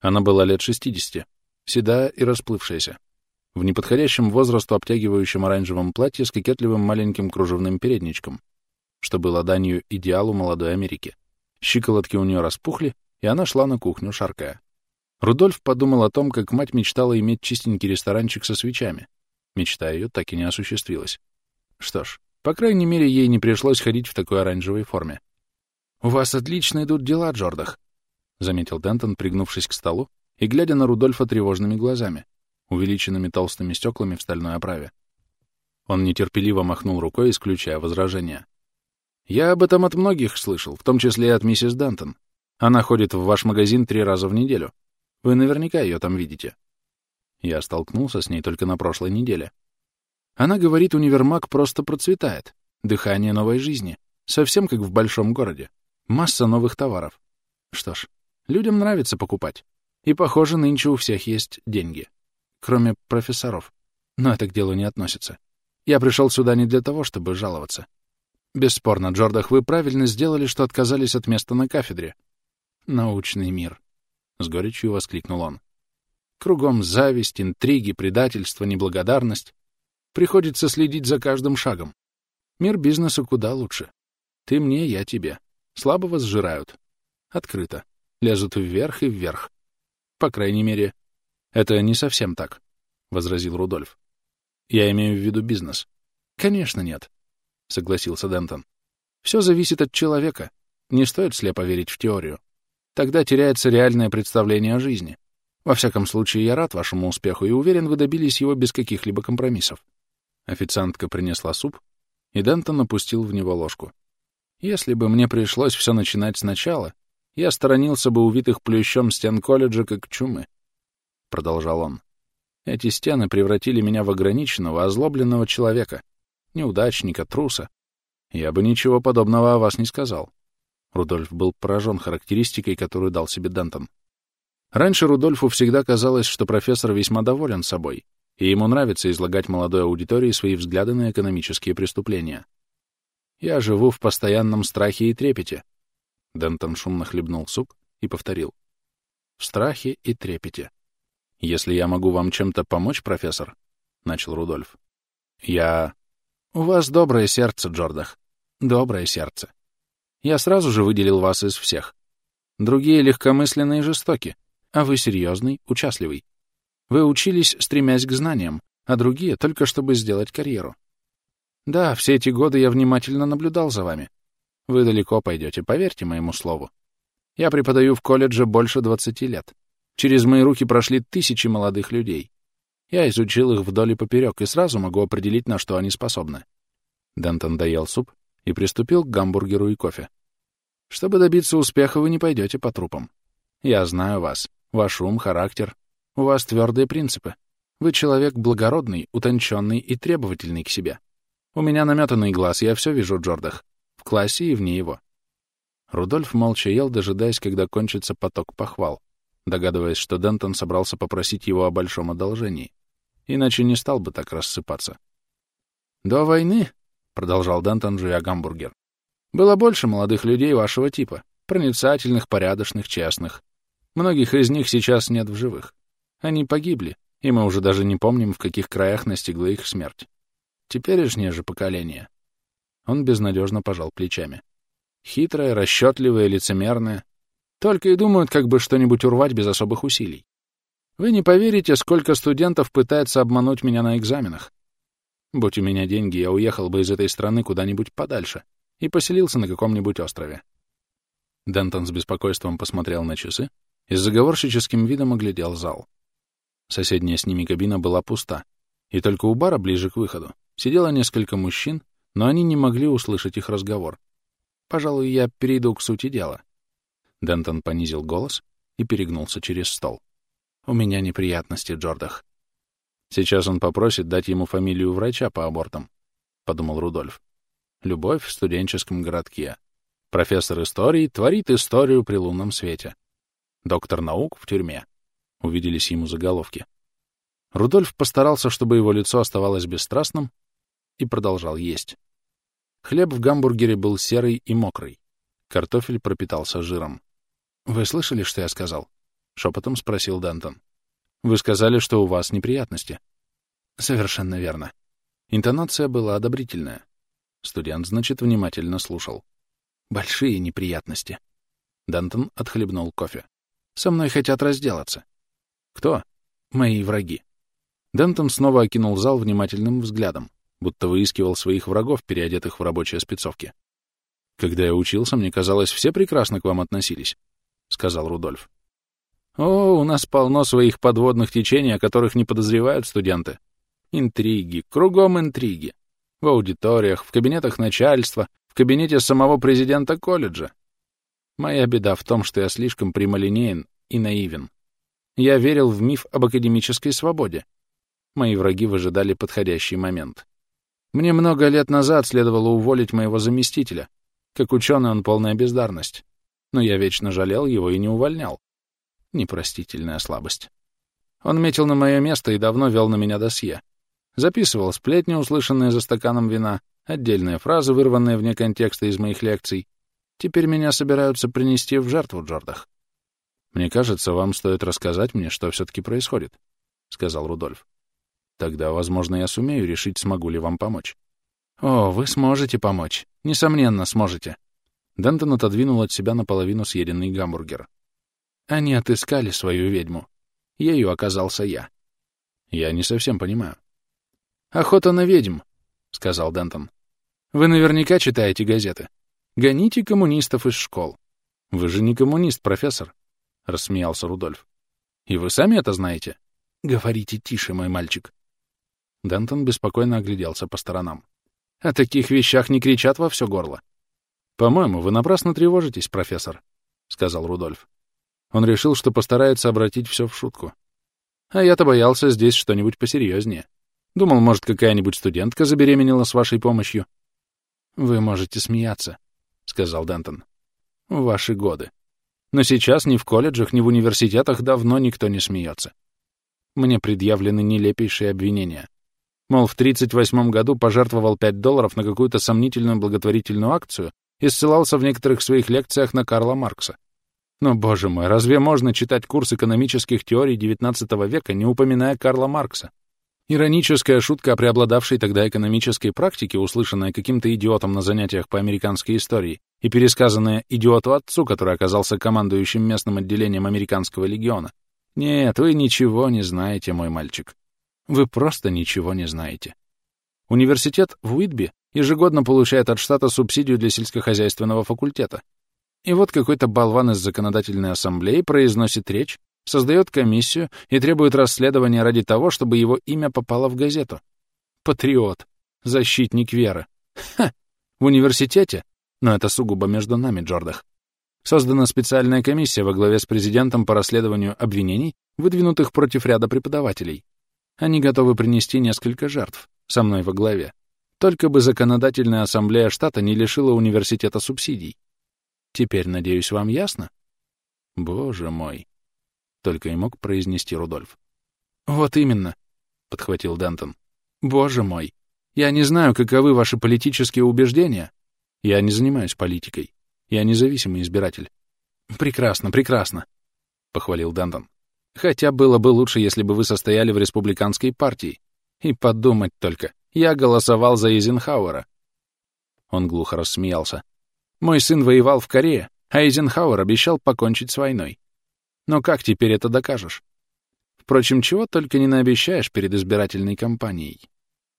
Speaker 1: Она была лет 60, седая и расплывшаяся. В неподходящем возрасту обтягивающем оранжевом платье с кокетливым маленьким кружевным передничком, что было данью идеалу молодой Америки. Щиколотки у нее распухли, и она шла на кухню, шаркая. Рудольф подумал о том, как мать мечтала иметь чистенький ресторанчик со свечами. Мечта ее так и не осуществилась. Что ж, по крайней мере, ей не пришлось ходить в такой оранжевой форме. «У вас отлично идут дела, Джордах», — заметил Дентон, пригнувшись к столу и глядя на Рудольфа тревожными глазами, увеличенными толстыми стеклами в стальной оправе. Он нетерпеливо махнул рукой, исключая возражения. Я об этом от многих слышал, в том числе и от миссис Дентон. Она ходит в ваш магазин три раза в неделю. Вы наверняка ее там видите. Я столкнулся с ней только на прошлой неделе. Она говорит, универмаг просто процветает. Дыхание новой жизни. Совсем как в большом городе. Масса новых товаров. Что ж, людям нравится покупать. И, похоже, нынче у всех есть деньги. Кроме профессоров. Но это к делу не относится. Я пришел сюда не для того, чтобы жаловаться. Бесспорно, Джордах, вы правильно сделали, что отказались от места на кафедре. Научный мир. С горечью воскликнул он. Кругом зависть, интриги, предательство, неблагодарность. Приходится следить за каждым шагом. Мир бизнеса куда лучше. Ты мне, я тебе. Слабого сжирают. Открыто. Лезут вверх и вверх. По крайней мере, это не совсем так, — возразил Рудольф. Я имею в виду бизнес. Конечно, нет, — согласился Дентон. Все зависит от человека. Не стоит слепо верить в теорию. Тогда теряется реальное представление о жизни. Во всяком случае, я рад вашему успеху и уверен, вы добились его без каких-либо компромиссов. Официантка принесла суп, и Дентон опустил в него ложку. Если бы мне пришлось все начинать сначала, я сторонился бы увитых плющом стен колледжа как чумы, — продолжал он. Эти стены превратили меня в ограниченного, озлобленного человека, неудачника, труса. Я бы ничего подобного о вас не сказал. Рудольф был поражен характеристикой, которую дал себе Дентон. Раньше Рудольфу всегда казалось, что профессор весьма доволен собой, и ему нравится излагать молодой аудитории свои взгляды на экономические преступления. «Я живу в постоянном страхе и трепете». Дентон шумно хлебнул суп и повторил. «В страхе и трепете». «Если я могу вам чем-то помочь, профессор?» — начал Рудольф. «Я...» «У вас доброе сердце, Джордах. Доброе сердце. Я сразу же выделил вас из всех. Другие легкомысленные и жестоки, а вы серьезный, участливый. Вы учились, стремясь к знаниям, а другие — только чтобы сделать карьеру. Да, все эти годы я внимательно наблюдал за вами. Вы далеко пойдете, поверьте моему слову. Я преподаю в колледже больше 20 лет. Через мои руки прошли тысячи молодых людей. Я изучил их вдоль и поперек и сразу могу определить, на что они способны. Дентон доел суп и приступил к гамбургеру и кофе. Чтобы добиться успеха, вы не пойдете по трупам. Я знаю вас, ваш ум, характер. У вас твердые принципы. Вы человек благородный, утонченный и требовательный к себе. У меня наметанный глаз, я все вижу, Джордах. В классе и вне его. Рудольф молча ел, дожидаясь, когда кончится поток похвал, догадываясь, что Дентон собрался попросить его о большом одолжении. Иначе не стал бы так рассыпаться. «До войны», — продолжал Дентон, жуя гамбургер, было больше молодых людей вашего типа, проницательных, порядочных, честных. Многих из них сейчас нет в живых. Они погибли, и мы уже даже не помним, в каких краях настигла их смерть. Теперешнее же поколение. Он безнадежно пожал плечами. Хитрое, расчетливое, лицемерное. Только и думают, как бы что-нибудь урвать без особых усилий. Вы не поверите, сколько студентов пытается обмануть меня на экзаменах. Будь у меня деньги, я уехал бы из этой страны куда-нибудь подальше и поселился на каком-нибудь острове. Дентон с беспокойством посмотрел на часы и с заговорщическим видом оглядел зал. Соседняя с ними кабина была пуста, и только у бара ближе к выходу сидело несколько мужчин, но они не могли услышать их разговор. «Пожалуй, я перейду к сути дела». Дентон понизил голос и перегнулся через стол. «У меня неприятности, Джордах». «Сейчас он попросит дать ему фамилию врача по абортам», — подумал Рудольф. Любовь в студенческом городке. Профессор истории творит историю при лунном свете. Доктор наук в тюрьме. Увиделись ему заголовки. Рудольф постарался, чтобы его лицо оставалось бесстрастным, и продолжал есть. Хлеб в гамбургере был серый и мокрый. Картофель пропитался жиром. «Вы слышали, что я сказал?» — шепотом спросил Дантон. «Вы сказали, что у вас неприятности». «Совершенно верно». Интонация была одобрительная. Студент, значит, внимательно слушал. Большие неприятности. Дантон отхлебнул кофе. Со мной хотят разделаться. Кто? Мои враги. Дантон снова окинул зал внимательным взглядом, будто выискивал своих врагов, переодетых в рабочие спецовки. «Когда я учился, мне казалось, все прекрасно к вам относились», — сказал Рудольф. «О, у нас полно своих подводных течений, о которых не подозревают студенты. Интриги, кругом интриги в аудиториях, в кабинетах начальства, В кабинете самого президента колледжа. Моя беда в том, что я слишком прямолинеен и наивен. Я верил в миф об академической свободе. Мои враги выжидали подходящий момент. Мне много лет назад следовало уволить моего заместителя. Как ученый он полная бездарность. Но я вечно жалел его и не увольнял. Непростительная слабость. Он метил на мое место и давно вел на меня досье. Записывал сплетни, услышанные за стаканом вина, отдельные фразы, вырванные вне контекста из моих лекций. Теперь меня собираются принести в жертву Джордах. «Мне кажется, вам стоит рассказать мне, что все-таки происходит», — сказал Рудольф. «Тогда, возможно, я сумею решить, смогу ли вам помочь». «О, вы сможете помочь. Несомненно, сможете». Дентон отодвинул от себя наполовину съеденный гамбургер. «Они отыскали свою ведьму. Ею оказался я». «Я не совсем понимаю». «Охота на ведьм», — сказал Дентон. «Вы наверняка читаете газеты. Гоните коммунистов из школ». «Вы же не коммунист, профессор», — рассмеялся Рудольф. «И вы сами это знаете?» «Говорите тише, мой мальчик». Дентон беспокойно огляделся по сторонам. «О таких вещах не кричат во все горло». «По-моему, вы напрасно тревожитесь, профессор», — сказал Рудольф. Он решил, что постарается обратить все в шутку. А я-то боялся здесь что-нибудь посерьезнее. Думал, может, какая-нибудь студентка забеременела с вашей помощью. «Вы можете смеяться», — сказал Дентон. «В ваши годы. Но сейчас ни в колледжах, ни в университетах давно никто не смеется. Мне предъявлены нелепейшие обвинения. Мол, в 38 году пожертвовал 5 долларов на какую-то сомнительную благотворительную акцию и ссылался в некоторых своих лекциях на Карла Маркса. Но, боже мой, разве можно читать курс экономических теорий XIX века, не упоминая Карла Маркса? Ироническая шутка о преобладавшей тогда экономической практике, услышанная каким-то идиотом на занятиях по американской истории и пересказанная идиоту-отцу, который оказался командующим местным отделением американского легиона. Нет, вы ничего не знаете, мой мальчик. Вы просто ничего не знаете. Университет в Уитби ежегодно получает от штата субсидию для сельскохозяйственного факультета, и вот какой-то болван из законодательной ассамблеи произносит речь, создает комиссию и требует расследования ради того, чтобы его имя попало в газету. Патриот. Защитник веры. Ха! В университете, но это сугубо между нами, Джордах, создана специальная комиссия во главе с президентом по расследованию обвинений, выдвинутых против ряда преподавателей. Они готовы принести несколько жертв, со мной во главе. Только бы законодательная ассамблея штата не лишила университета субсидий. Теперь, надеюсь, вам ясно? Боже мой! Только и мог произнести Рудольф. Вот именно, подхватил Дентон. Боже мой! Я не знаю, каковы ваши политические убеждения. Я не занимаюсь политикой. Я независимый избиратель. Прекрасно, прекрасно, похвалил Дентон. Хотя было бы лучше, если бы вы состояли в республиканской партии. И подумать только, я голосовал за Эйзенхауэра. Он глухо рассмеялся. Мой сын воевал в Корее, а Эйзенхауэр обещал покончить с войной. Но как теперь это докажешь? Впрочем, чего только не наобещаешь перед избирательной кампанией.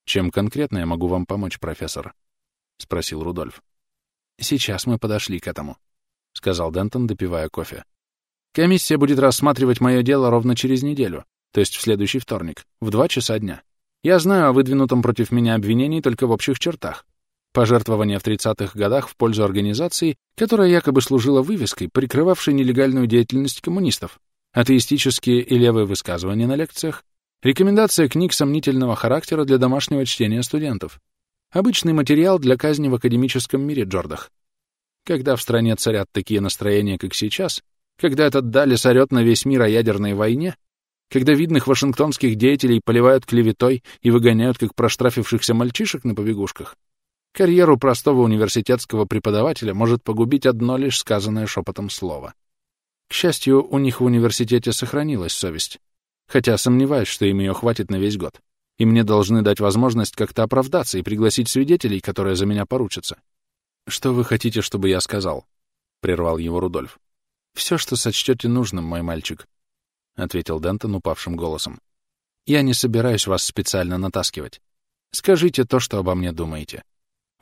Speaker 1: Чем конкретно я могу вам помочь, профессор? — спросил Рудольф. Сейчас мы подошли к этому, — сказал Дентон, допивая кофе. Комиссия будет рассматривать мое дело ровно через неделю, то есть в следующий вторник, в два часа дня. Я знаю о выдвинутом против меня обвинении только в общих чертах, Пожертвования в 30-х годах в пользу организации, которая якобы служила вывеской, прикрывавшей нелегальную деятельность коммунистов, атеистические и левые высказывания на лекциях, рекомендация книг сомнительного характера для домашнего чтения студентов, обычный материал для казни в академическом мире Джордах. Когда в стране царят такие настроения, как сейчас, когда этот Далис орёт на весь мир о ядерной войне, когда видных вашингтонских деятелей поливают клеветой и выгоняют как проштрафившихся мальчишек на побегушках, Карьеру простого университетского преподавателя может погубить одно лишь сказанное шепотом слово. К счастью, у них в университете сохранилась совесть, хотя сомневаюсь, что им ее хватит на весь год. И мне должны дать возможность как-то оправдаться и пригласить свидетелей, которые за меня поручатся. «Что вы хотите, чтобы я сказал?» — прервал его Рудольф. «Все, что сочтете нужным, мой мальчик», — ответил Дентон упавшим голосом. «Я не собираюсь вас специально натаскивать. Скажите то, что обо мне думаете.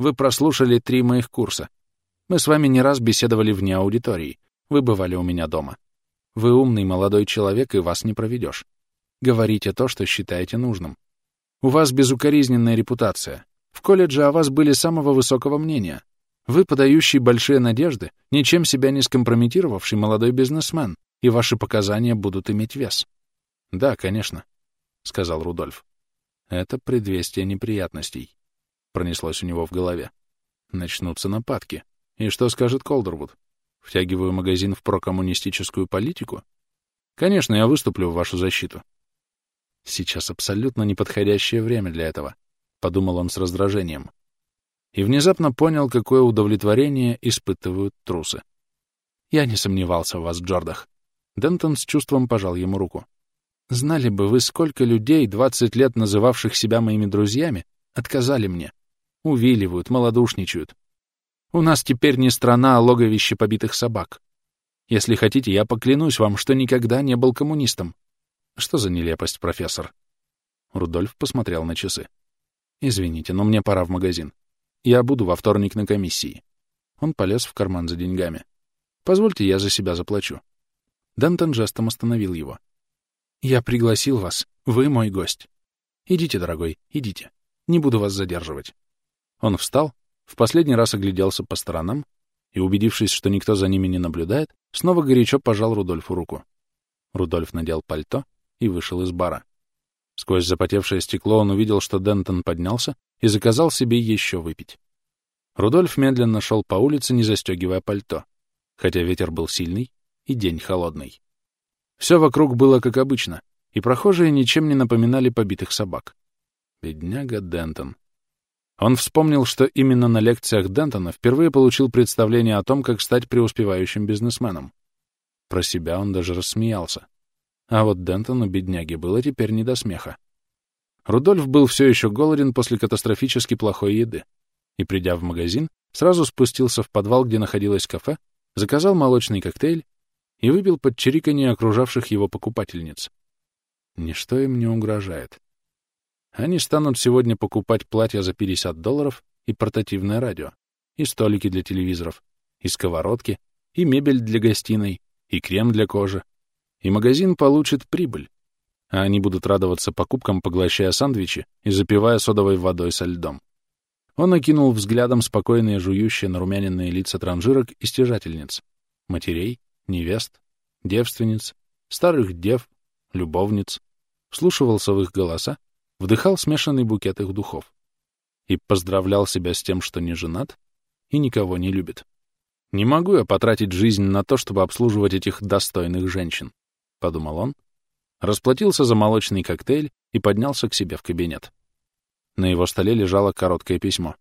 Speaker 1: Вы прослушали три моих курса. Мы с вами не раз беседовали вне аудитории. Вы бывали у меня дома. Вы умный молодой человек, и вас не проведешь. Говорите то, что считаете нужным. У вас безукоризненная репутация. В колледже о вас были самого высокого мнения. Вы, подающий большие надежды, ничем себя не скомпрометировавший молодой бизнесмен, и ваши показания будут иметь вес. — Да, конечно, — сказал Рудольф. — Это предвестие неприятностей. Пронеслось у него в голове. Начнутся нападки. И что скажет Колдервуд? Втягиваю магазин в прокоммунистическую политику? Конечно, я выступлю в вашу защиту. Сейчас абсолютно неподходящее время для этого, — подумал он с раздражением и внезапно понял, какое удовлетворение испытывают трусы. «Я не сомневался в вас, Джордах». Дентон с чувством пожал ему руку. «Знали бы вы, сколько людей, двадцать лет называвших себя моими друзьями, отказали мне. Увиливают, малодушничают. У нас теперь не страна, а логовище побитых собак. Если хотите, я поклянусь вам, что никогда не был коммунистом». «Что за нелепость, профессор?» Рудольф посмотрел на часы. «Извините, но мне пора в магазин. Я буду во вторник на комиссии. Он полез в карман за деньгами. Позвольте, я за себя заплачу. Дантон жестом остановил его. Я пригласил вас. Вы мой гость. Идите, дорогой, идите. Не буду вас задерживать. Он встал, в последний раз огляделся по сторонам и, убедившись, что никто за ними не наблюдает, снова горячо пожал Рудольфу руку. Рудольф надел пальто и вышел из бара. Сквозь запотевшее стекло он увидел, что Дентон поднялся и заказал себе еще выпить. Рудольф медленно шел по улице, не застегивая пальто, хотя ветер был сильный и день холодный. Все вокруг было как обычно, и прохожие ничем не напоминали побитых собак. Бедняга Дентон. Он вспомнил, что именно на лекциях Дентона впервые получил представление о том, как стать преуспевающим бизнесменом. Про себя он даже рассмеялся. А вот Дентону, бедняге, было теперь не до смеха. Рудольф был все еще голоден после катастрофически плохой еды и, придя в магазин, сразу спустился в подвал, где находилось кафе, заказал молочный коктейль и выпил под чириканье окружавших его покупательниц. Ничто им не угрожает. Они станут сегодня покупать платья за 50 долларов и портативное радио, и столики для телевизоров, и сковородки, и мебель для гостиной, и крем для кожи. И магазин получит прибыль, а они будут радоваться покупкам, поглощая сандвичи и запивая содовой водой со льдом. Он окинул взглядом спокойные жующие нарумяненные лица транжирок и стяжательниц, матерей, невест, девственниц, старых дев, любовниц, вслушивался в их голоса, вдыхал смешанный букет их духов и поздравлял себя с тем, что не женат и никого не любит. «Не могу я потратить жизнь на то, чтобы обслуживать этих достойных женщин», — подумал он, расплатился за молочный коктейль и поднялся к себе в кабинет. На его столе лежало короткое письмо.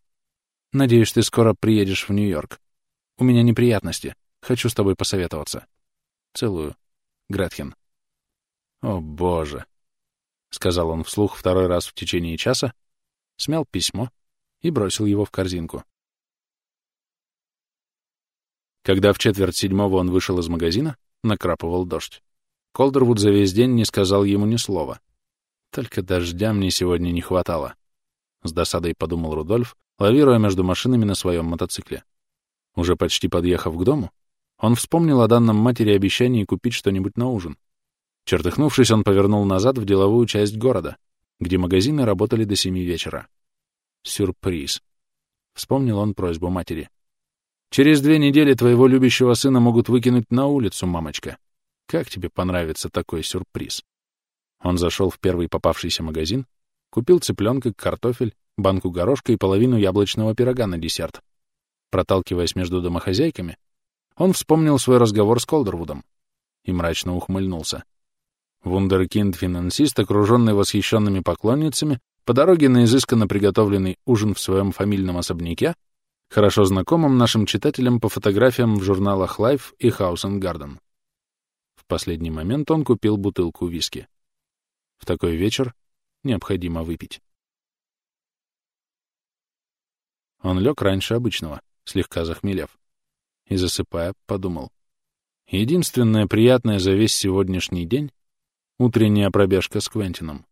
Speaker 1: «Надеюсь, ты скоро приедешь в Нью-Йорк. У меня неприятности. Хочу с тобой посоветоваться. Целую. Гретхен». «О, боже!» — сказал он вслух второй раз в течение часа, смял письмо и бросил его в корзинку. Когда в четверть седьмого он вышел из магазина, накрапывал дождь. Колдервуд за весь день не сказал ему ни слова. Только дождя мне сегодня не хватало. С досадой подумал Рудольф, лавируя между машинами на своем мотоцикле. Уже почти подъехав к дому, он вспомнил о данном матери обещании купить что-нибудь на ужин. Чертыхнувшись, он повернул назад в деловую часть города, где магазины работали до семи вечера. Сюрприз. Вспомнил он просьбу матери. «Через две недели твоего любящего сына могут выкинуть на улицу, мамочка. Как тебе понравится такой сюрприз? Он зашел в первый попавшийся магазин, купил цыпленка, картофель, банку горошка и половину яблочного пирога на десерт. Проталкиваясь между домохозяйками, он вспомнил свой разговор с Колдервудом и мрачно ухмыльнулся. Вундеркинд-финансист, окруженный восхищенными поклонницами, по дороге на изысканно приготовленный ужин в своем фамильном особняке, хорошо знакомым нашим читателям по фотографиям в журналах Life и House and Garden последний момент он купил бутылку виски. В такой вечер необходимо выпить. Он лег раньше обычного, слегка захмелев. И, засыпая, подумал. Единственное приятное за весь сегодняшний день — утренняя пробежка с Квентином.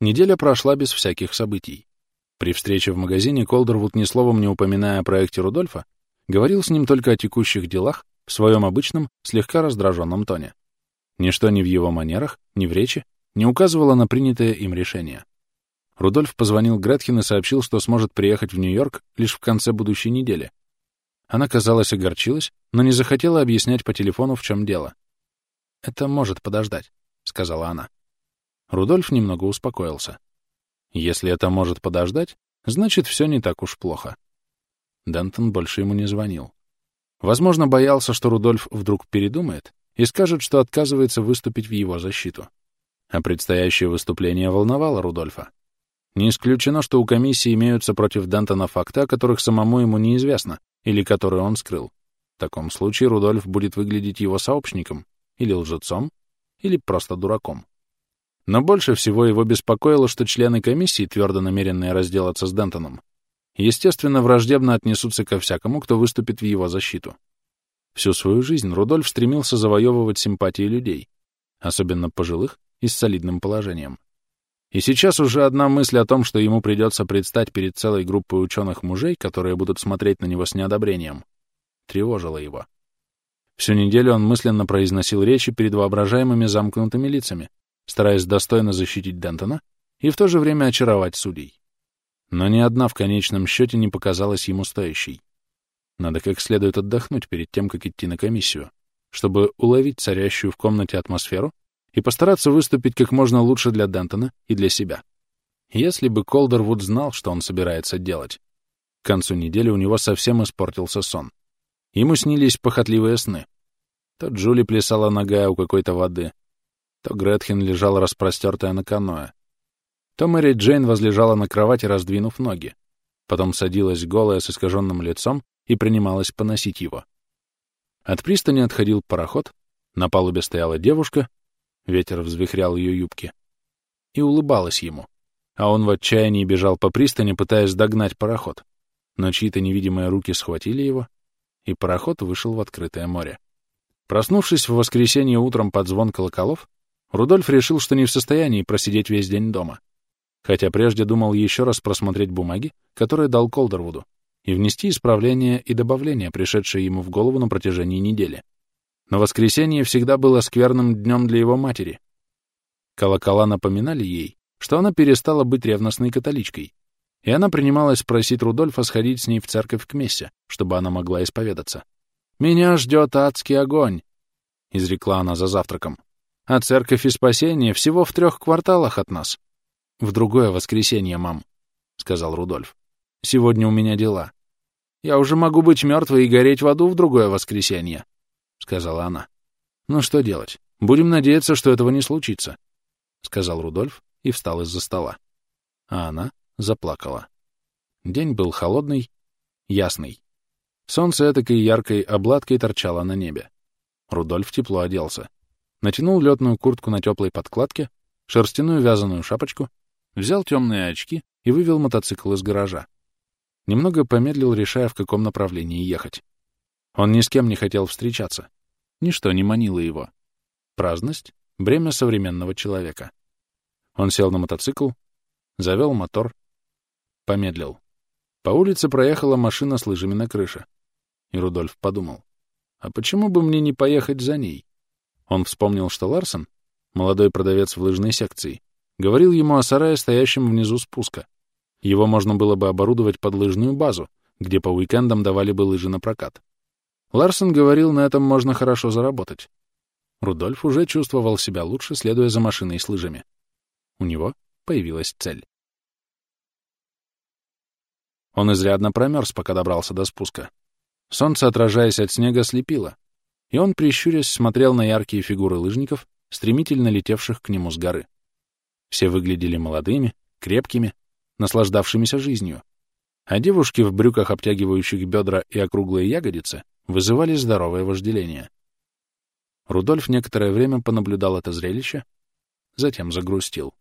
Speaker 1: Неделя прошла без всяких событий. При встрече в магазине Колдервуд, ни словом не упоминая о проекте Рудольфа, говорил с ним только о текущих делах в своем обычном, слегка раздраженном тоне. Ничто ни в его манерах, ни в речи не указывало на принятое им решение. Рудольф позвонил Гретхен и сообщил, что сможет приехать в Нью-Йорк лишь в конце будущей недели. Она, казалось, огорчилась, но не захотела объяснять по телефону, в чем дело. «Это может подождать», — сказала она. Рудольф немного успокоился. Если это может подождать, значит, все не так уж плохо. Дентон больше ему не звонил. Возможно, боялся, что Рудольф вдруг передумает и скажет, что отказывается выступить в его защиту. А предстоящее выступление волновало Рудольфа. Не исключено, что у комиссии имеются против Дентона факты, о которых самому ему неизвестно, или которые он скрыл. В таком случае Рудольф будет выглядеть его сообщником, или лжецом, или просто дураком. Но больше всего его беспокоило, что члены комиссии, твердо намеренные разделаться с Дентоном, естественно, враждебно отнесутся ко всякому, кто выступит в его защиту. Всю свою жизнь Рудольф стремился завоевывать симпатии людей, особенно пожилых и с солидным положением. И сейчас уже одна мысль о том, что ему придется предстать перед целой группой ученых-мужей, которые будут смотреть на него с неодобрением, тревожила его. Всю неделю он мысленно произносил речи перед воображаемыми замкнутыми лицами, стараясь достойно защитить Дентона и в то же время очаровать судей. Но ни одна в конечном счете не показалась ему стоящей. Надо как следует отдохнуть перед тем, как идти на комиссию, чтобы уловить царящую в комнате атмосферу и постараться выступить как можно лучше для Дентона и для себя. Если бы Колдервуд знал, что он собирается делать. К концу недели у него совсем испортился сон. Ему снились похотливые сны. То Джули плясала ногая у какой-то воды, то Гретхен лежала распростертая на каноэ, то Мэри Джейн возлежала на кровати, раздвинув ноги, потом садилась голая с искаженным лицом и принималась поносить его. От пристани отходил пароход, на палубе стояла девушка, ветер взвихрял ее юбки, и улыбалась ему, а он в отчаянии бежал по пристани, пытаясь догнать пароход, но чьи-то невидимые руки схватили его, и пароход вышел в открытое море. Проснувшись в воскресенье утром под звон колоколов, Рудольф решил, что не в состоянии просидеть весь день дома, хотя прежде думал еще раз просмотреть бумаги, которые дал Колдервуду, и внести исправления и добавления, пришедшие ему в голову на протяжении недели. Но воскресенье всегда было скверным днем для его матери. Колокола напоминали ей, что она перестала быть ревностной католичкой, и она принималась просить Рудольфа сходить с ней в церковь к мессе, чтобы она могла исповедаться. «Меня ждет адский огонь», — изрекла она за завтраком а церковь и спасение всего в трех кварталах от нас. — В другое воскресенье, мам, — сказал Рудольф. — Сегодня у меня дела. — Я уже могу быть мертвой и гореть в аду в другое воскресенье, — сказала она. — Ну что делать? Будем надеяться, что этого не случится, — сказал Рудольф и встал из-за стола. А она заплакала. День был холодный, ясный. Солнце этакой яркой обладкой торчало на небе. Рудольф тепло оделся натянул летную куртку на теплой подкладке, шерстяную вязаную шапочку, взял темные очки и вывел мотоцикл из гаража. Немного помедлил, решая, в каком направлении ехать. Он ни с кем не хотел встречаться. Ничто не манило его. Праздность — бремя современного человека. Он сел на мотоцикл, завел мотор, помедлил. По улице проехала машина с лыжами на крыше. И Рудольф подумал, а почему бы мне не поехать за ней? Он вспомнил, что Ларсон, молодой продавец в лыжной секции, говорил ему о сарае, стоящем внизу спуска. Его можно было бы оборудовать под лыжную базу, где по уикендам давали бы лыжи на прокат. Ларсон говорил, на этом можно хорошо заработать. Рудольф уже чувствовал себя лучше, следуя за машиной с лыжами. У него появилась цель. Он изрядно промерз, пока добрался до спуска. Солнце, отражаясь от снега, слепило, и он, прищурясь, смотрел на яркие фигуры лыжников, стремительно летевших к нему с горы. Все выглядели молодыми, крепкими, наслаждавшимися жизнью, а девушки в брюках, обтягивающих бедра и округлые ягодицы, вызывали здоровое вожделение. Рудольф некоторое время понаблюдал это зрелище, затем загрустил.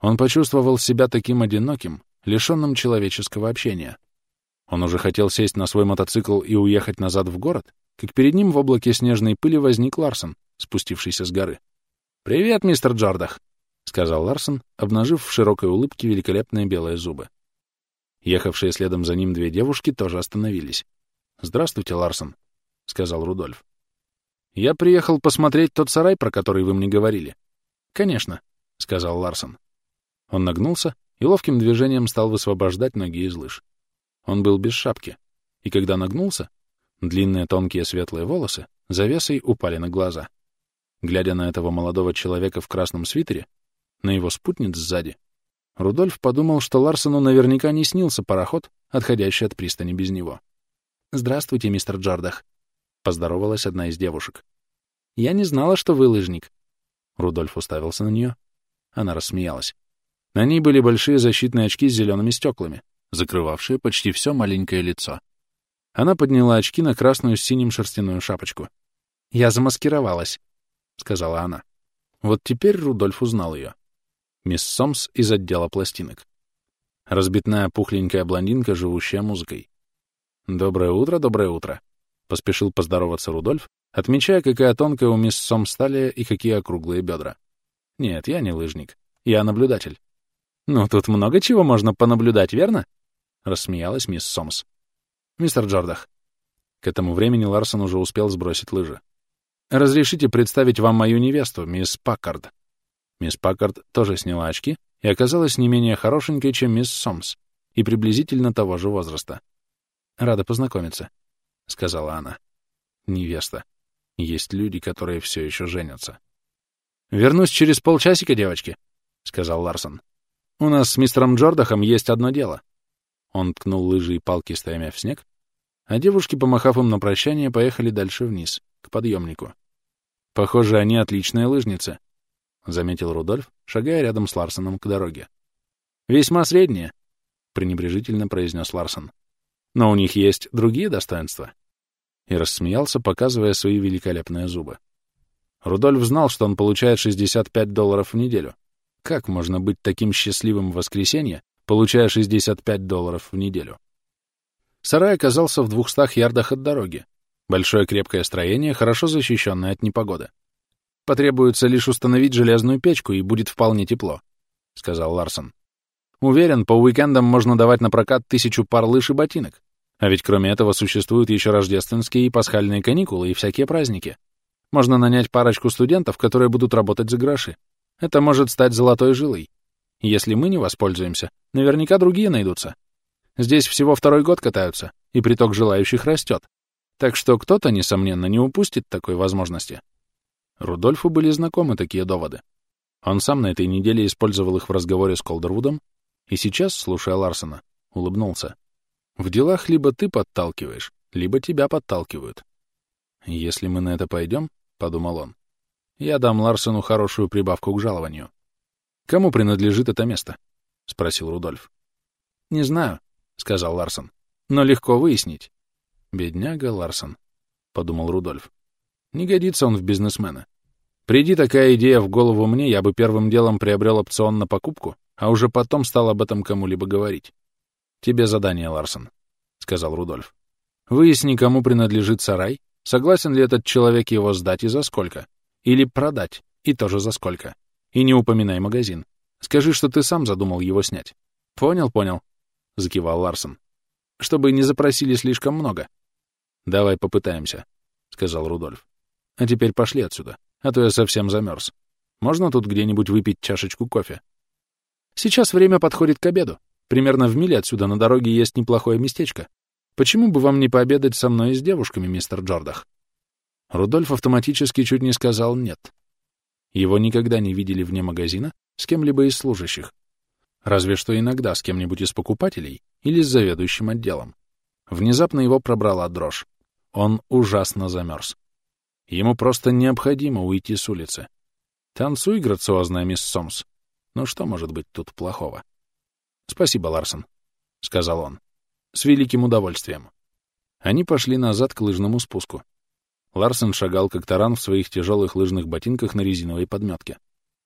Speaker 1: Он почувствовал себя таким одиноким, лишенным человеческого общения. Он уже хотел сесть на свой мотоцикл и уехать назад в город, как перед ним в облаке снежной пыли возник Ларсон, спустившийся с горы. «Привет, мистер Джордах!» — сказал Ларсон, обнажив в широкой улыбке великолепные белые зубы. Ехавшие следом за ним две девушки тоже остановились. «Здравствуйте, Ларсон», — сказал Рудольф. «Я приехал посмотреть тот сарай, про который вы мне говорили». «Конечно», — сказал Ларсон. Он нагнулся и ловким движением стал высвобождать ноги из лыж. Он был без шапки, и когда нагнулся, длинные тонкие светлые волосы завесой упали на глаза. Глядя на этого молодого человека в красном свитере, на его спутниц сзади, Рудольф подумал, что Ларсону наверняка не снился пароход, отходящий от пристани без него. «Здравствуйте, мистер Джордах», — поздоровалась одна из девушек. «Я не знала, что вы лыжник». Рудольф уставился на нее. Она рассмеялась. На ней были большие защитные очки с зелеными стеклами, закрывавшие почти все маленькое лицо. Она подняла очки на красную с синим шерстяную шапочку. «Я замаскировалась», — сказала она. Вот теперь Рудольф узнал ее. Мисс Сомс из отдела пластинок. Разбитная пухленькая блондинка, живущая музыкой. «Доброе утро, доброе утро», — поспешил поздороваться Рудольф, отмечая, какая тонкая у мисс Сомс талия и какие округлые бедра. «Нет, я не лыжник. Я наблюдатель». «Ну, тут много чего можно понаблюдать, верно?» — рассмеялась мисс Сомс. «Мистер Джордах». К этому времени Ларсон уже успел сбросить лыжи. «Разрешите представить вам мою невесту, мисс Паккард». Мисс Паккард тоже сняла очки и оказалась не менее хорошенькой, чем мисс Сомс, и приблизительно того же возраста. «Рада познакомиться», — сказала она. «Невеста. Есть люди, которые все еще женятся». «Вернусь через полчасика, девочки», — сказал Ларсон. «У нас с мистером Джордахом есть одно дело». Он ткнул лыжи и палки, стоя в снег, а девушки, помахав им на прощание, поехали дальше вниз, к подъемнику. «Похоже, они отличные лыжницы», — заметил Рудольф, шагая рядом с Ларсоном к дороге. «Весьма средние», — пренебрежительно произнес Ларсон. «Но у них есть другие достоинства». И рассмеялся, показывая свои великолепные зубы. Рудольф знал, что он получает 65 долларов в неделю. Как можно быть таким счастливым в воскресенье, получая 65 долларов в неделю. Сарай оказался в двухстах ярдах от дороги. Большое крепкое строение, хорошо защищенное от непогоды. «Потребуется лишь установить железную печку, и будет вполне тепло», — сказал Ларсон. «Уверен, по уикендам можно давать на прокат тысячу пар лыж и ботинок. А ведь кроме этого существуют еще рождественские и пасхальные каникулы и всякие праздники. Можно нанять парочку студентов, которые будут работать за гроши. Это может стать золотой жилой. Если мы не воспользуемся, наверняка другие найдутся. Здесь всего второй год катаются, и приток желающих растет. Так что кто-то, несомненно, не упустит такой возможности. Рудольфу были знакомы такие доводы. Он сам на этой неделе использовал их в разговоре с Колдервудом, и сейчас, слушая Ларсона, улыбнулся. В делах либо ты подталкиваешь, либо тебя подталкивают. Если мы на это пойдем, — подумал он, — я дам Ларсону хорошую прибавку к жалованию. «Кому принадлежит это место?» — спросил Рудольф. «Не знаю», — сказал Ларсон. «Но легко выяснить». «Бедняга Ларсон», — подумал Рудольф. «Не годится он в бизнесмена. Приди такая идея в голову мне, я бы первым делом приобрел опцион на покупку, а уже потом стал об этом кому-либо говорить. Тебе задание, Ларсон», — сказал Рудольф. «Выясни, кому принадлежит сарай, согласен ли этот человек его сдать и за сколько, или продать, и тоже за сколько. И не упоминай магазин. Скажи, что ты сам задумал его снять. Понял, понял, — закивал Ларсон. Чтобы не запросили слишком много. Давай попытаемся, — сказал Рудольф. А теперь пошли отсюда, а то я совсем замерз. Можно тут где-нибудь выпить чашечку кофе? Сейчас время подходит к обеду. Примерно в миле отсюда на дороге есть неплохое местечко. Почему бы вам не пообедать со мной и с девушками, мистер Джордах? Рудольф автоматически чуть не сказал «нет». Его никогда не видели вне магазина с кем-либо из служащих. Разве что иногда с кем-нибудь из покупателей или с заведующим отделом. Внезапно его пробрала дрожь. Он ужасно замерз. Ему просто необходимо уйти с улицы. Танцуй, грациозная мисс Сомс. Ну что может быть тут плохого? Спасибо, Ларсон, — сказал он. С великим удовольствием. Они пошли назад к лыжному спуску. Ларсен шагал как таран в своих тяжелых лыжных ботинках на резиновой подметке.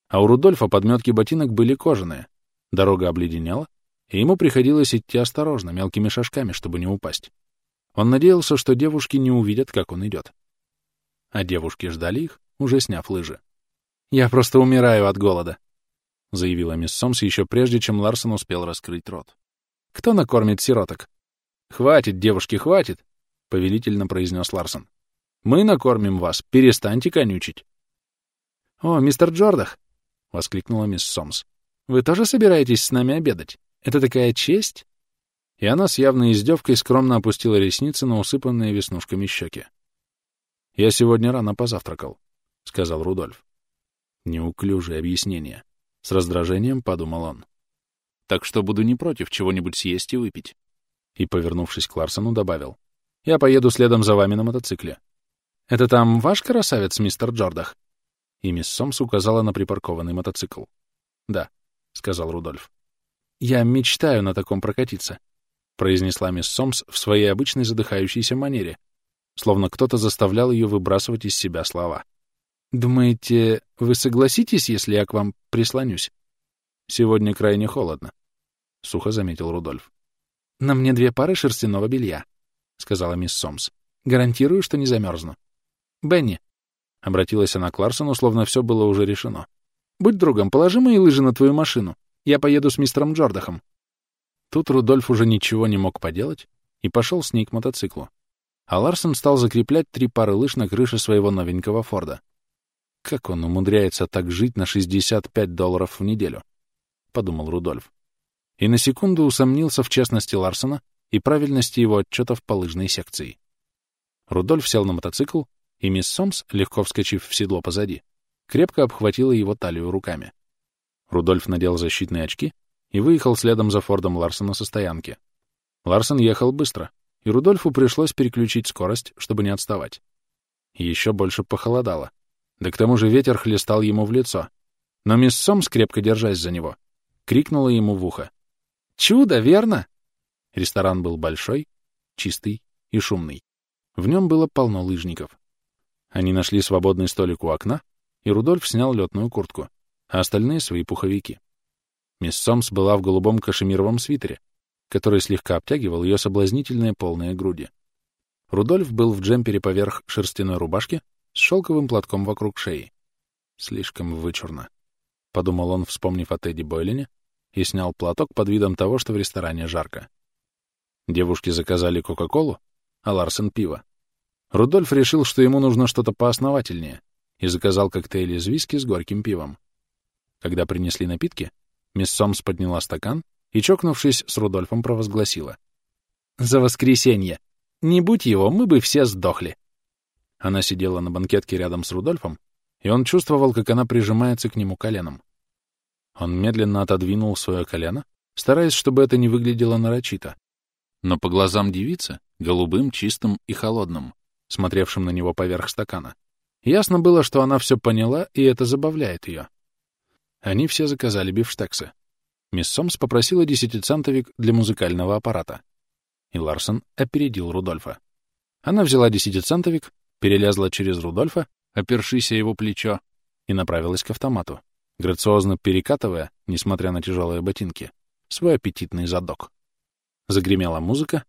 Speaker 1: А у Рудольфа подметки ботинок были кожаные. Дорога обледенела, и ему приходилось идти осторожно, мелкими шажками, чтобы не упасть. Он надеялся, что девушки не увидят, как он идет. А девушки ждали их, уже сняв лыжи. «Я просто умираю от голода», — заявила мисс Сомс еще прежде, чем Ларсон успел раскрыть рот. «Кто накормит сироток?» «Хватит, девушки, хватит», — повелительно произнес Ларсон. Мы накормим вас, перестаньте конючить. — О, мистер Джордах! — воскликнула мисс Сомс. вы тоже собираетесь с нами обедать? Это такая честь?» И она с явной издевкой скромно опустила ресницы на усыпанные веснушками щеки. «Я сегодня рано позавтракал», — сказал Рудольф. Неуклюжее объяснение. С раздражением подумал он. «Так что буду не против чего-нибудь съесть и выпить». И, повернувшись к Ларсону, добавил. «Я поеду следом за вами на мотоцикле». «Это там ваш красавец, мистер Джордах?» И мисс Сомс указала на припаркованный мотоцикл. «Да», — сказал Рудольф. «Я мечтаю на таком прокатиться», — произнесла мисс Сомс в своей обычной задыхающейся манере, словно кто-то заставлял ее выбрасывать из себя слова. «Думаете, вы согласитесь, если я к вам прислонюсь?» «Сегодня крайне холодно», — сухо заметил Рудольф. «На мне две пары шерстяного белья», — сказала мисс Сомс. «Гарантирую, что не замерзну». «Бенни», — обратилась она к Ларсону, словно все было уже решено. «Будь другом, положи мои лыжи на твою машину. Я поеду с мистером Джордахом». Тут Рудольф уже ничего не мог поделать и пошел с ней к мотоциклу. А Ларсон стал закреплять три пары лыж на крыше своего новенького Форда. Как он умудряется так жить на 65 долларов в неделю? Подумал Рудольф. И на секунду усомнился в честности Ларсона и правильности его отчетов по лыжной секции. Рудольф сел на мотоцикл, и мисс Сомс, легко вскочив в седло позади, крепко обхватила его талию руками. Рудольф надел защитные очки и выехал следом за Фордом Ларсона со стоянки. Ларсон ехал быстро, и Рудольфу пришлось переключить скорость, чтобы не отставать. Еще больше похолодало, да к тому же ветер хлестал ему в лицо. Но мисс Сомс, крепко держась за него, крикнула ему в ухо. «Чудо, верно?» Ресторан был большой, чистый и шумный. В нем было полно лыжников. Они нашли свободный столик у окна, и Рудольф снял летную куртку, а остальные — свои пуховики. Мисс Сомс была в голубом кашемировом свитере, который слегка обтягивал ее соблазнительные полные груди. Рудольф был в джемпере поверх шерстяной рубашки с шелковым платком вокруг шеи. Слишком вычурно. Подумал он, вспомнив о Тедди Бойлине, и снял платок под видом того, что в ресторане жарко. Девушки заказали Кока-Колу, а Ларсен — пиво. Рудольф решил, что ему нужно что-то поосновательнее, и заказал коктейль из виски с горьким пивом. Когда принесли напитки, мисс Сомс подняла стакан и, чокнувшись с Рудольфом, провозгласила. «За воскресенье! Не будь его, мы бы все сдохли!» Она сидела на банкетке рядом с Рудольфом, и он чувствовал, как она прижимается к нему коленом. Он медленно отодвинул свое колено, стараясь, чтобы это не выглядело нарочито. Но по глазам девицы, голубым, чистым и холодным, смотревшим на него поверх стакана, ясно было, что она все поняла, и это забавляет ее. Они все заказали бифштексы. Мисс Сомс попросила десятицентовик для музыкального аппарата. И Ларсон опередил Рудольфа. Она взяла десятицентовик, перелезла через Рудольфа, опершись о его плечо, и направилась к автомату, грациозно перекатывая, несмотря на тяжелые ботинки, свой аппетитный задок. Загремела музыка,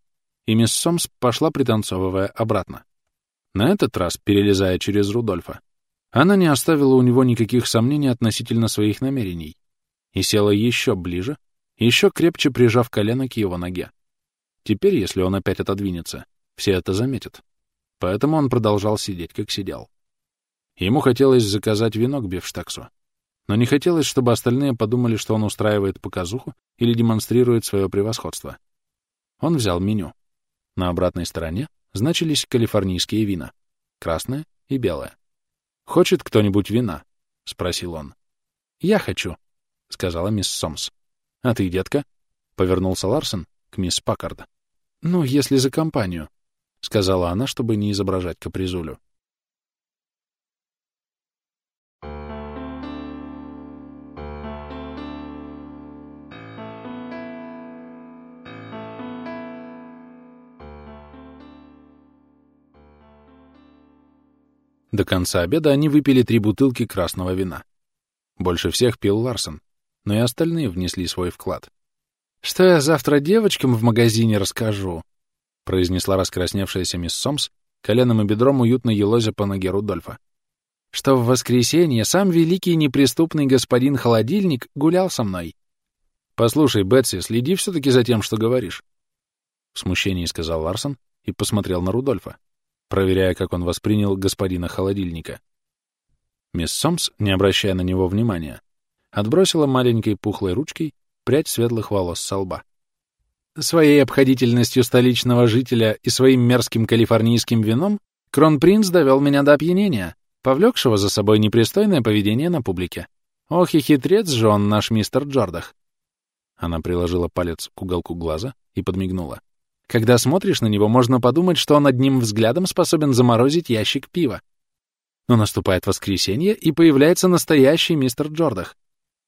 Speaker 1: и мисс Сомс пошла, пританцовывая обратно. На этот раз, перелезая через Рудольфа, она не оставила у него никаких сомнений относительно своих намерений и села еще ближе, еще крепче прижав колено к его ноге. Теперь, если он опять отодвинется, все это заметят. Поэтому он продолжал сидеть, как сидел. Ему хотелось заказать вино к бифштексу, но не хотелось, чтобы остальные подумали, что он устраивает показуху или демонстрирует свое превосходство. Он взял меню. На обратной стороне значились калифорнийские вина — красное и белое. «Хочет кто-нибудь вина?» — спросил он. «Я хочу», — сказала мисс Сомс. «А ты, детка?» — повернулся Ларсон к мисс Паккард. «Ну, если за компанию», — сказала она, чтобы не изображать капризулю. До конца обеда они выпили три бутылки красного вина. Больше всех пил Ларсон, но и остальные внесли свой вклад. «Что я завтра девочкам в магазине расскажу?» Произнесла раскрасневшаяся мисс Сомс, коленом и бедром уютно елозя по ноге Рудольфа. «Что в воскресенье сам великий неприступный господин Холодильник гулял со мной». «Послушай, Бетси, следи все-таки за тем, что говоришь», — в смущении сказал Ларсон и посмотрел на Рудольфа, проверяя, как он воспринял господина Холодильника. Мисс Сомс, не обращая на него внимания, отбросила маленькой пухлой ручкой прядь светлых волос со лба. Своей обходительностью столичного жителя и своим мерзким калифорнийским вином кронпринц довел меня до опьянения, повлекшего за собой непристойное поведение на публике. Ох и хитрец же он, наш мистер Джордах. Она приложила палец к уголку глаза и подмигнула. Когда смотришь на него, можно подумать, что он одним взглядом способен заморозить ящик пива. Но наступает воскресенье, и появляется настоящий мистер Джордах.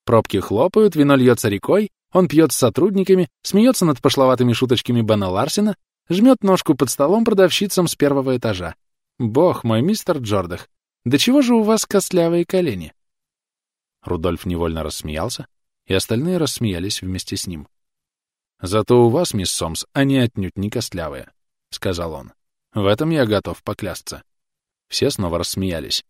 Speaker 1: Пробки хлопают, вино льется рекой, он пьет с сотрудниками, смеется над пошловатыми шуточками Бена Ларсена, жмет ножку под столом продавщицам с первого этажа. Бог мой, мистер Джордах, да чего же у вас костлявые колени? Рудольф невольно рассмеялся, и остальные рассмеялись вместе с ним. «Зато у вас, мисс Сомс, они отнюдь не костлявые», — сказал он. «В этом я готов поклясться». Все снова рассмеялись.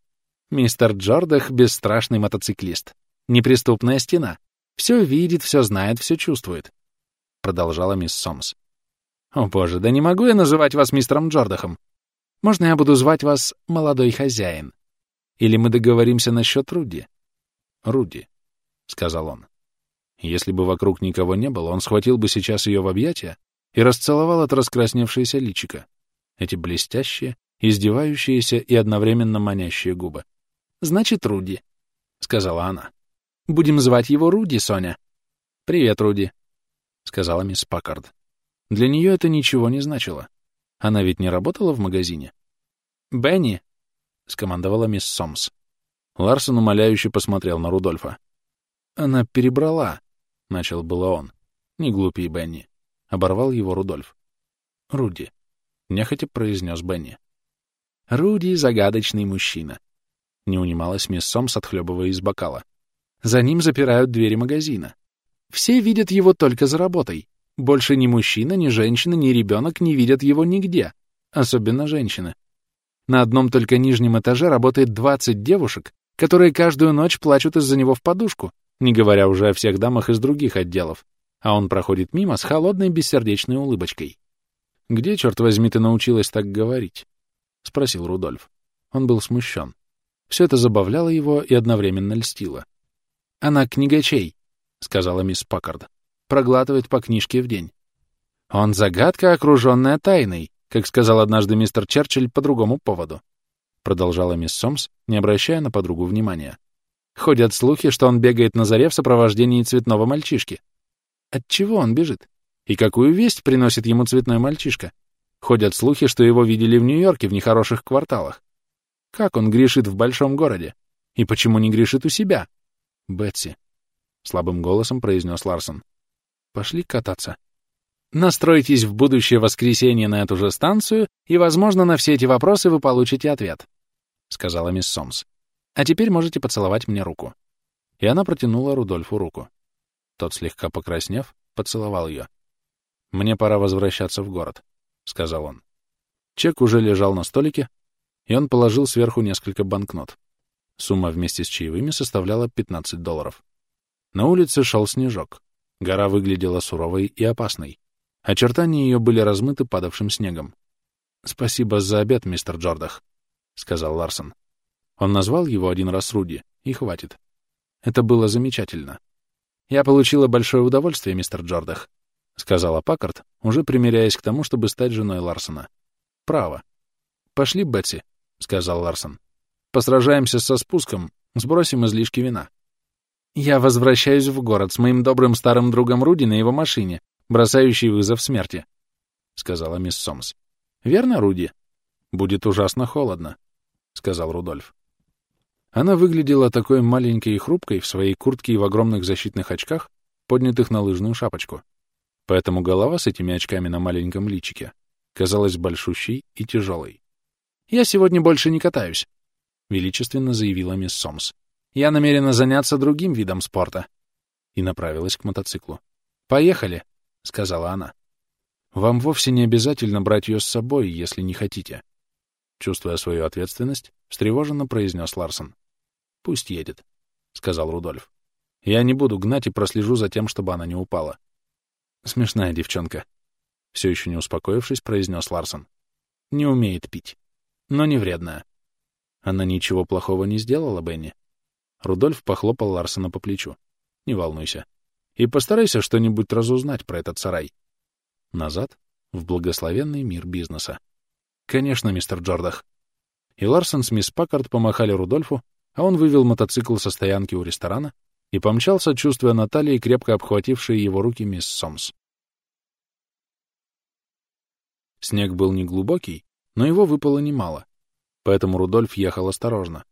Speaker 1: «Мистер Джордах — бесстрашный мотоциклист. Неприступная стена. Все видит, все знает, все чувствует», — продолжала мисс Сомс. «О, боже, да не могу я называть вас мистером Джордахом. Можно я буду звать вас молодой хозяин? Или мы договоримся насчет Руди?» «Руди», — сказал он. Если бы вокруг никого не было, он схватил бы сейчас ее в объятия и расцеловал от раскрасневшееся личика. Эти блестящие, издевающиеся и одновременно манящие губы. «Значит, Руди», — сказала она. «Будем звать его Руди, Соня». «Привет, Руди», — сказала мисс Паккард. Для нее это ничего не значило. Она ведь не работала в магазине. «Бенни», — скомандовала мисс Сомс. Ларсон умоляюще посмотрел на Рудольфа. «Она перебрала», — начал было он. «Не глупи, Бенни», — оборвал его Рудольф. «Руди», — нехотя произнес Бенни. «Руди — загадочный мужчина», — не унималась мисс Сомс, отхлебывая из бокала. «За ним запирают двери магазина. Все видят его только за работой. Больше ни мужчина, ни женщина, ни ребенок не видят его нигде, особенно женщины. На одном только нижнем этаже работает 20 девушек, которые каждую ночь плачут из-за него в подушку, не говоря уже о всех дамах из других отделов, а он проходит мимо с холодной бессердечной улыбочкой. «Где, черт возьми, ты научилась так говорить?» — спросил Рудольф. Он был смущен. Все это забавляло его и одновременно льстило. «Она книгачей», — сказала мисс Паккард. «Проглатывает по книжке в день». «Он загадка, окруженная тайной», как сказал однажды мистер Черчилль по другому поводу. Продолжала мисс Сомс, не обращая на подругу внимания. Ходят слухи, что он бегает на заре в сопровождении цветного мальчишки. От чего он бежит? И какую весть приносит ему цветной мальчишка? Ходят слухи, что его видели в Нью-Йорке в нехороших кварталах. Как он грешит в большом городе? И почему не грешит у себя? Бетси, — слабым голосом произнес Ларсон. Пошли кататься. Настройтесь в будущее воскресенье на эту же станцию, и, возможно, на все эти вопросы вы получите ответ, — сказала мисс Сомс. А теперь можете поцеловать мне руку. И она протянула Рудольфу руку. Тот, слегка покраснев, поцеловал ее. «Мне пора возвращаться в город», — сказал он. Чек уже лежал на столике, и он положил сверху несколько банкнот. Сумма вместе с чаевыми составляла 15 долларов. На улице шел снежок. Гора выглядела суровой и опасной. Очертания ее были размыты падавшим снегом. «Спасибо за обед, мистер Джордах», — сказал Ларсон. Он назвал его один раз Руди, и хватит. Это было замечательно. «Я получила большое удовольствие, мистер Джордах», — сказала Паккарт, уже примиряясь к тому, чтобы стать женой Ларсона. «Право». «Пошли, Бетси», — сказал Ларсон. «Посражаемся со спуском, сбросим излишки вина». «Я возвращаюсь в город с моим добрым старым другом Руди на его машине, бросающий вызов смерти», — сказала мисс Сомс. «Верно, Руди?» «Будет ужасно холодно», — сказал Рудольф. Она выглядела такой маленькой и хрупкой в своей куртке и в огромных защитных очках, поднятых на лыжную шапочку. Поэтому голова с этими очками на маленьком личике казалась большущей и тяжелой. «Я сегодня больше не катаюсь», — величественно заявила мисс Сомс. «Я намерена заняться другим видом спорта». И направилась к мотоциклу. «Поехали», — сказала она. «Вам вовсе не обязательно брать ее с собой, если не хотите», Чувствуя свою ответственность, встревоженно произнес Ларсон. «Пусть едет», — сказал Рудольф. «Я не буду гнать и прослежу за тем, чтобы она не упала». «Смешная девчонка», — все еще не успокоившись, произнес Ларсон. «Не умеет пить, но не вредная». «Она ничего плохого не сделала, Бенни?» Рудольф похлопал Ларсона по плечу. Не волнуйся. И постарайся что-нибудь разузнать про этот сарай. Назад, в благословенный мир бизнеса. Конечно, мистер Джордах. И Ларсон с мисс Паккард помахали Рудольфу, а он вывел мотоцикл со стоянки у ресторана и помчался, чувствуя на талии крепко обхватившие его руки мисс Сомс. Снег был неглубокий, но его выпало немало, поэтому Рудольф ехал осторожно.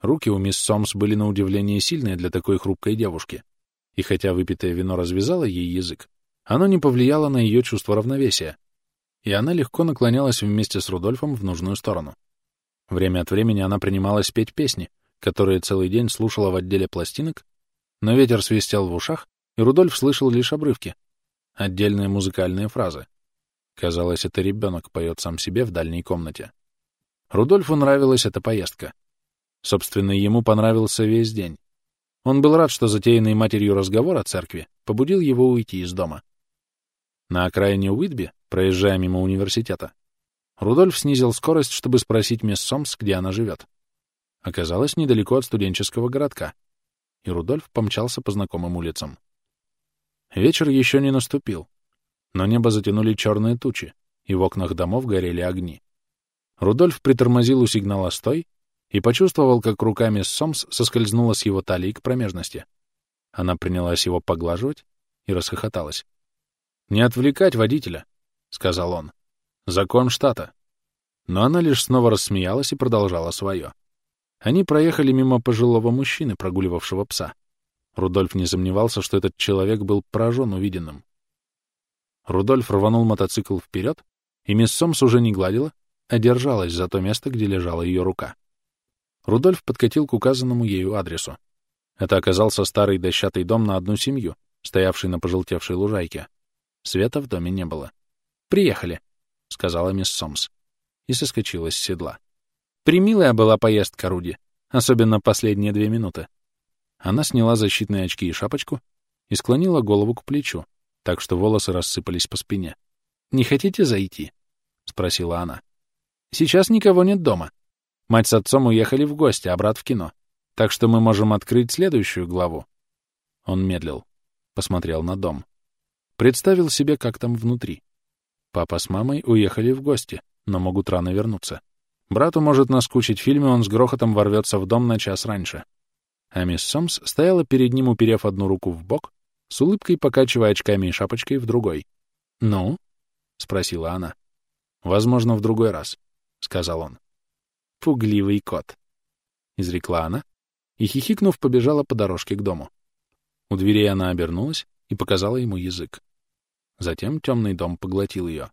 Speaker 1: Руки у мисс Сомс были на удивление сильные для такой хрупкой девушки, и хотя выпитое вино развязало ей язык, оно не повлияло на ее чувство равновесия, и она легко наклонялась вместе с Рудольфом в нужную сторону. Время от времени она принималась петь песни, которые целый день слушала в отделе пластинок, но ветер свистел в ушах, и Рудольф слышал лишь обрывки, отдельные музыкальные фразы. Казалось, это ребенок поет сам себе в дальней комнате. Рудольфу нравилась эта поездка. Собственно, ему понравился весь день. Он был рад, что затеянный матерью разговор о церкви побудил его уйти из дома. На окраине Уитби, проезжая мимо университета, Рудольф снизил скорость, чтобы спросить мисс Сомс, где она живет. Оказалось, недалеко от студенческого городка, и Рудольф помчался по знакомым улицам. Вечер еще не наступил, но небо затянули черные тучи, и в окнах домов горели огни. Рудольф притормозил у сигнала «Стой» и почувствовал, как руками Сомс соскользнула с его талии к промежности. Она принялась его поглаживать и расхохоталась. «Не отвлекать водителя», — сказал он. «Закон штата». Но она лишь снова рассмеялась и продолжала свое. Они проехали мимо пожилого мужчины, прогуливавшего пса. Рудольф не сомневался, что этот человек был поражен увиденным. Рудольф рванул мотоцикл вперед, и мисс Сомс уже не гладила, а держалась за то место, где лежала ее рука. Рудольф подкатил к указанному ею адресу. Это оказался старый дощатый дом на одну семью, стоявший на пожелтевшей лужайке. Света в доме не было. «Приехали», — сказала мисс Сомс, и соскочила с седла. «Примилая была поездка, Руди, особенно последние две минуты». Она сняла защитные очки и шапочку и склонила голову к плечу, так что волосы рассыпались по спине. «Не хотите зайти?» — спросила она. «Сейчас никого нет дома. Мать с отцом уехали в гости, а брат в кино. Так что мы можем открыть следующую главу». Он медлил, посмотрел на дом. Представил себе, как там внутри. Папа с мамой уехали в гости, но могут рано вернуться. Брату может наскучить фильм, и он с грохотом ворвется в дом на час раньше. А мисс Сомс стояла перед ним, уперев одну руку в бок, с улыбкой покачивая очками и шапочкой в другой. «Ну?» — спросила она. «Возможно, в другой раз», — сказал он. «Пугливый кот», — изрекла она, и, хихикнув, побежала по дорожке к дому. У дверей она обернулась и показала ему язык. Затем темный дом поглотил ее.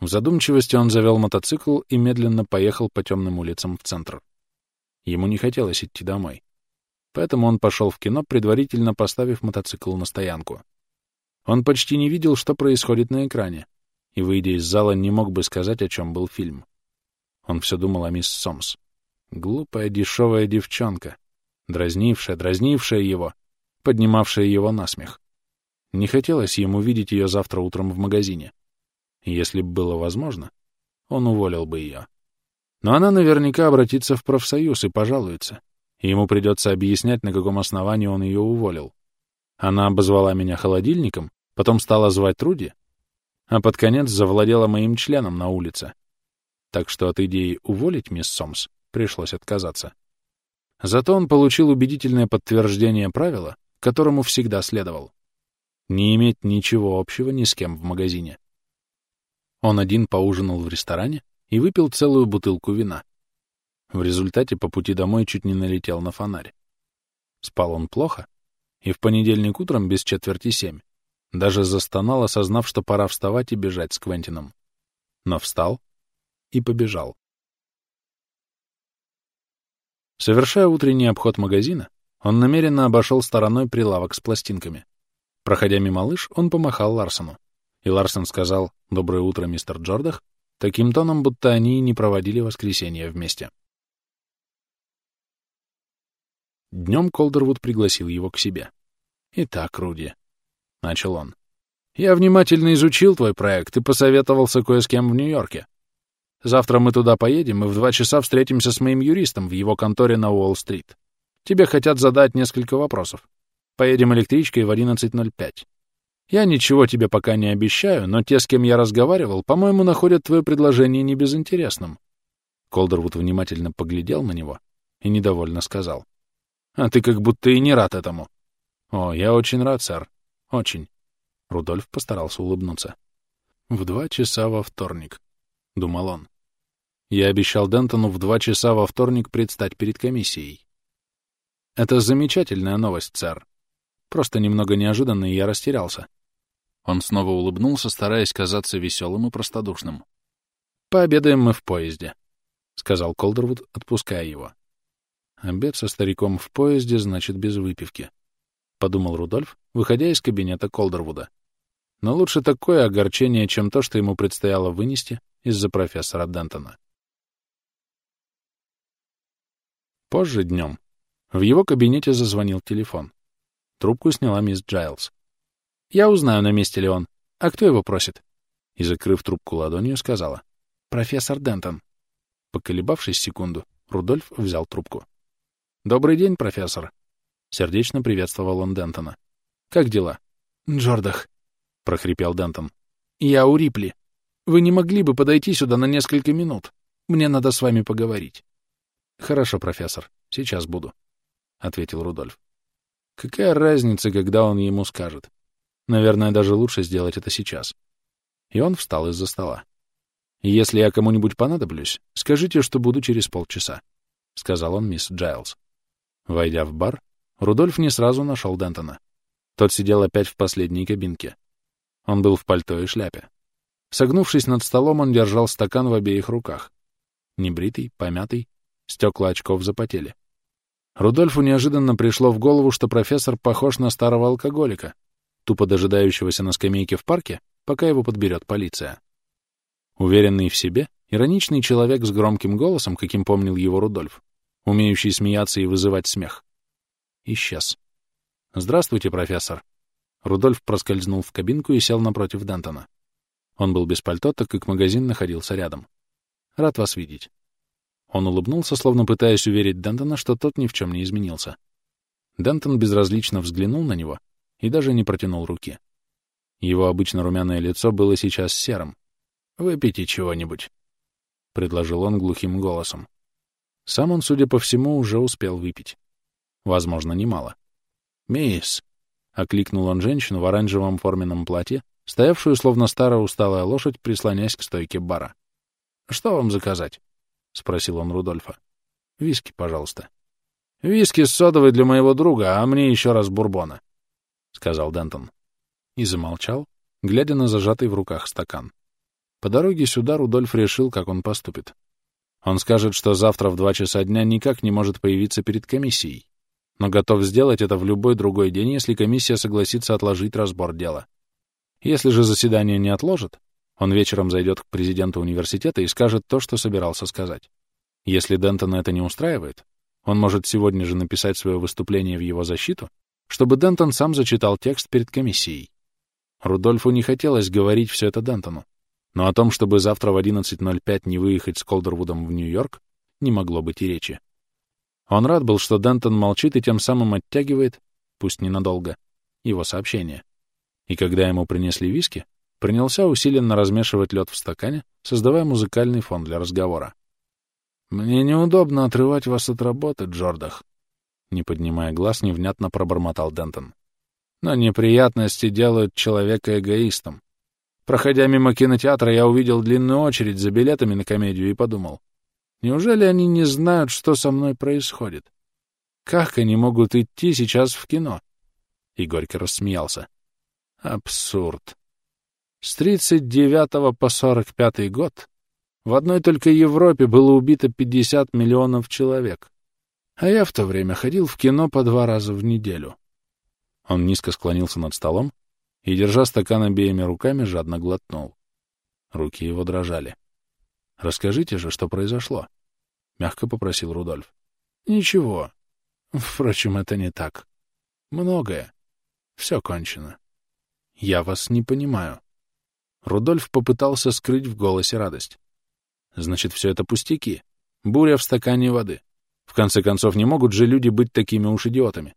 Speaker 1: В задумчивости он завел мотоцикл и медленно поехал по темным улицам в центр. Ему не хотелось идти домой. Поэтому он пошел в кино, предварительно поставив мотоцикл на стоянку. Он почти не видел, что происходит на экране, и, выйдя из зала, не мог бы сказать, о чем был фильм. Он все думал о мисс Сомс. Глупая, дешевая девчонка, дразнившая, дразнившая его, поднимавшая его на смех. Не хотелось ему видеть ее завтра утром в магазине. Если бы было возможно, он уволил бы ее. Но она наверняка обратится в профсоюз и пожалуется и ему придется объяснять, на каком основании он ее уволил. Она обозвала меня холодильником, потом стала звать Руди, а под конец завладела моим членом на улице. Так что от идеи уволить мисс Сомс пришлось отказаться. Зато он получил убедительное подтверждение правила, которому всегда следовал. Не иметь ничего общего ни с кем в магазине. Он один поужинал в ресторане и выпил целую бутылку вина. В результате по пути домой чуть не налетел на фонарь. Спал он плохо, и в понедельник утром без четверти семь даже застонал, осознав, что пора вставать и бежать с Квентином. Но встал и побежал. Совершая утренний обход магазина, он намеренно обошел стороной прилавок с пластинками. Проходя мимо лыж, он помахал Ларсону. И Ларсон сказал «Доброе утро, мистер Джордах», таким тоном, будто они не проводили воскресенье вместе. Днем Колдервуд пригласил его к себе. «Итак, Руди», — начал он, — «я внимательно изучил твой проект и посоветовался кое с кем в Нью-Йорке. Завтра мы туда поедем и в два часа встретимся с моим юристом в его конторе на Уолл-стрит. Тебе хотят задать несколько вопросов. Поедем электричкой в 11.05. Я ничего тебе пока не обещаю, но те, с кем я разговаривал, по-моему, находят твое предложение небезынтересным. Колдервуд внимательно поглядел на него и недовольно сказал. А ты как будто и не рад этому. О, я очень рад, сэр. Очень. Рудольф постарался улыбнуться. В два часа во вторник, — думал он. Я обещал Дентону в два часа во вторник предстать перед комиссией. Это замечательная новость, сэр. Просто немного неожиданно, и я растерялся. Он снова улыбнулся, стараясь казаться веселым и простодушным. «Пообедаем мы в поезде», — сказал Колдервуд, отпуская его. «Обед со стариком в поезде значит без выпивки», — подумал Рудольф, выходя из кабинета Колдервуда. Но лучше такое огорчение, чем то, что ему предстояло вынести из-за профессора Дентона. Позже днем в его кабинете зазвонил телефон. Трубку сняла мисс Джайлз. «Я узнаю, на месте ли он. А кто его просит?» И, закрыв трубку ладонью, сказала. «Профессор Дентон». Поколебавшись секунду, Рудольф взял трубку. «Добрый день, профессор!» Сердечно приветствовал он Дентона. «Как дела?» «Джордах», — прохрипел Дентон. «Я у Рипли. Вы не могли бы подойти сюда на несколько минут? Мне надо с вами поговорить». «Хорошо, профессор. Сейчас буду», — ответил Рудольф. «Какая разница, когда он ему скажет? Наверное, даже лучше сделать это сейчас». И он встал из-за стола. «Если я кому-нибудь понадоблюсь, скажите, что буду через полчаса», — сказал он мисс Джайлз. Войдя в бар, Рудольф не сразу нашел Дентона. Тот сидел опять в последней кабинке. Он был в пальто и шляпе. Согнувшись над столом, он держал стакан в обеих руках. Небритый, помятый, стекла очков запотели. Рудольфу неожиданно пришло в голову, что профессор похож на старого алкоголика, тупо дожидающегося на скамейке в парке, пока его подберет полиция. Уверенный в себе, ироничный человек с громким голосом, каким помнил его Рудольф, умеющий смеяться и вызывать смех, исчез. «Здравствуйте, профессор». Рудольф проскользнул в кабинку и сел напротив Дентона. Он был без пальто, так как магазин находился рядом. «Рад вас видеть». Он улыбнулся, словно пытаясь уверить Дентона, что тот ни в чем не изменился. Дентон безразлично взглянул на него и даже не протянул руки. Его обычно румяное лицо было сейчас серым. «Выпейте чего-нибудь», — предложил он глухим голосом. Сам он, судя по всему, уже успел выпить. Возможно, немало. «Мисс», — окликнул он женщину в оранжевом форменном платье, стоявшую, словно старая усталая лошадь, прислонясь к стойке бара. «Что вам заказать?» — спросил он Рудольфа. «Виски, пожалуйста». «Виски с содовой для моего друга, а мне еще раз бурбона», — сказал Дентон. И замолчал, глядя на зажатый в руках стакан. По дороге сюда Рудольф решил, как он поступит. Он скажет, что завтра в два часа дня никак не может появиться перед комиссией, но готов сделать это в любой другой день, если комиссия согласится отложить разбор дела. Если же заседание не отложит, он вечером зайдет к президенту университета и скажет то, что собирался сказать. Если Дентона это не устраивает, он может сегодня же написать свое выступление в его защиту, чтобы Дентон сам зачитал текст перед комиссией. Рудольфу не хотелось говорить все это Дентону, но о том, чтобы завтра в 11.05 не выехать с Колдервудом в Нью-Йорк, не могло быть и речи. Он рад был, что Дентон молчит и тем самым оттягивает, пусть ненадолго, его сообщение. И когда ему принесли виски, принялся усиленно размешивать лед в стакане, создавая музыкальный фон для разговора. «Мне неудобно отрывать вас от работы, Джордах», — не поднимая глаз, невнятно пробормотал Дентон. «Но неприятности делают человека эгоистом. Проходя мимо кинотеатра, я увидел длинную очередь за билетами на комедию и подумал, неужели они не знают, что со мной происходит? Как они могут идти сейчас в кино?» И горько рассмеялся. «Абсурд. С 39 по 45 год в одной только Европе было убито 50 миллионов человек. А я в то время ходил в кино по два раза в неделю. Он низко склонился над столом и, держа стакан обеими руками, жадно глотнул. Руки его дрожали. «Расскажите же, что произошло?» — мягко попросил Рудольф. «Ничего. Впрочем, это не так. Многое. Все кончено. Я вас не понимаю». Рудольф попытался скрыть в голосе радость. Значит, все это пустяки. Буря в стакане воды. В конце концов, не могут же люди быть такими уж идиотами.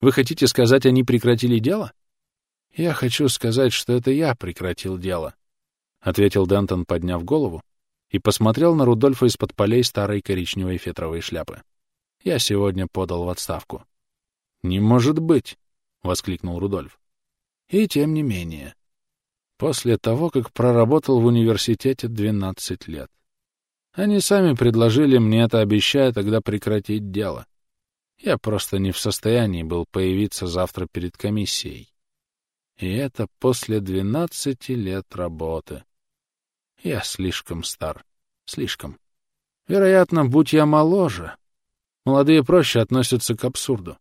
Speaker 1: Вы хотите сказать, они прекратили дело? Я хочу сказать, что это я прекратил дело, — ответил Дентон, подняв голову, и посмотрел на Рудольфа из-под полей старой коричневой фетровой шляпы. Я сегодня подал в отставку. «Не может быть!» — воскликнул Рудольф. «И тем не менее. После того, как проработал в университете 12 лет. Они сами предложили мне это, обещая тогда прекратить дело. Я просто не в состоянии был появиться завтра перед комиссией. И это после двенадцати лет работы. Я слишком стар. Слишком. Вероятно, будь я моложе. Молодые проще относятся к абсурду.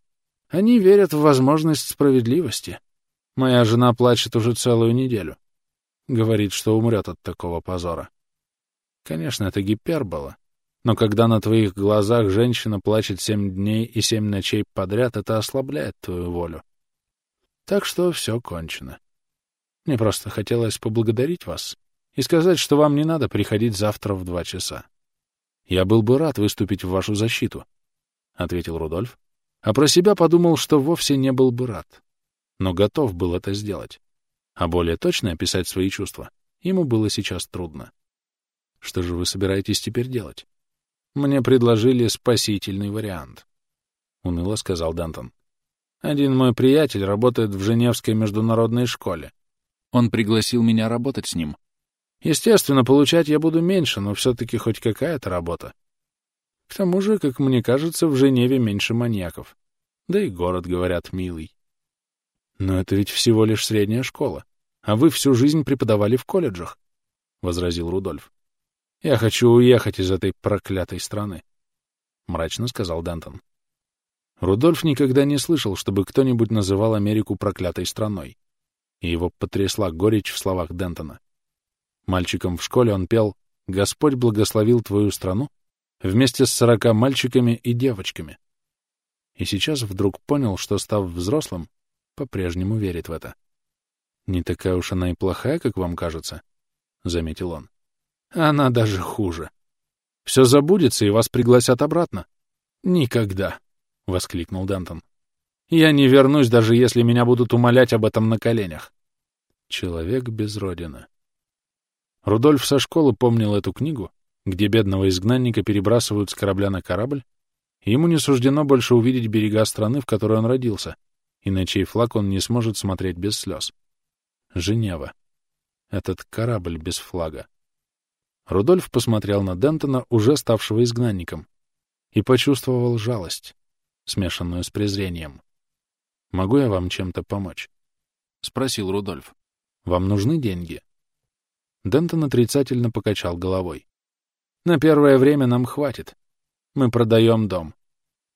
Speaker 1: Они верят в возможность справедливости. Моя жена плачет уже целую неделю. Говорит, что умрет от такого позора. Конечно, это гипербола. Но когда на твоих глазах женщина плачет семь дней и семь ночей подряд, это ослабляет твою волю. Так что все кончено. Мне просто хотелось поблагодарить вас и сказать, что вам не надо приходить завтра в два часа. Я был бы рад выступить в вашу защиту, — ответил Рудольф, а про себя подумал, что вовсе не был бы рад, но готов был это сделать. А более точно описать свои чувства ему было сейчас трудно. Что же вы собираетесь теперь делать? Мне предложили спасительный вариант, — уныло сказал Дантон. Один мой приятель работает в Женевской международной школе. Он пригласил меня работать с ним. Естественно, получать я буду меньше, но все-таки хоть какая-то работа. К тому же, как мне кажется, в Женеве меньше маньяков. Да и город, говорят, милый. Но это ведь всего лишь средняя школа. А вы всю жизнь преподавали в колледжах, — возразил Рудольф. «Я хочу уехать из этой проклятой страны», — мрачно сказал Дентон. Рудольф никогда не слышал, чтобы кто-нибудь называл Америку проклятой страной, и его потрясла горечь в словах Дентона. Мальчиком в школе он пел «Господь благословил твою страну» вместе с сорока мальчиками и девочками. И сейчас вдруг понял, что, став взрослым, по-прежнему верит в это. «Не такая уж она и плохая, как вам кажется», — заметил он. Она даже хуже. Все забудется, и вас пригласят обратно. Никогда, — воскликнул Дантон. Я не вернусь, даже если меня будут умолять об этом на коленях. Человек без родины. Рудольф со школы помнил эту книгу, где бедного изгнанника перебрасывают с корабля на корабль, и ему не суждено больше увидеть берега страны, в которой он родился, и на чей флаг он не сможет смотреть без слез. Женева. Этот корабль без флага. Рудольф посмотрел на Дентона, уже ставшего изгнанником, и почувствовал жалость, смешанную с презрением. «Могу я вам чем-то помочь?» — спросил Рудольф. «Вам нужны деньги?» Дентон отрицательно покачал головой. «На первое время нам хватит. Мы продаем дом.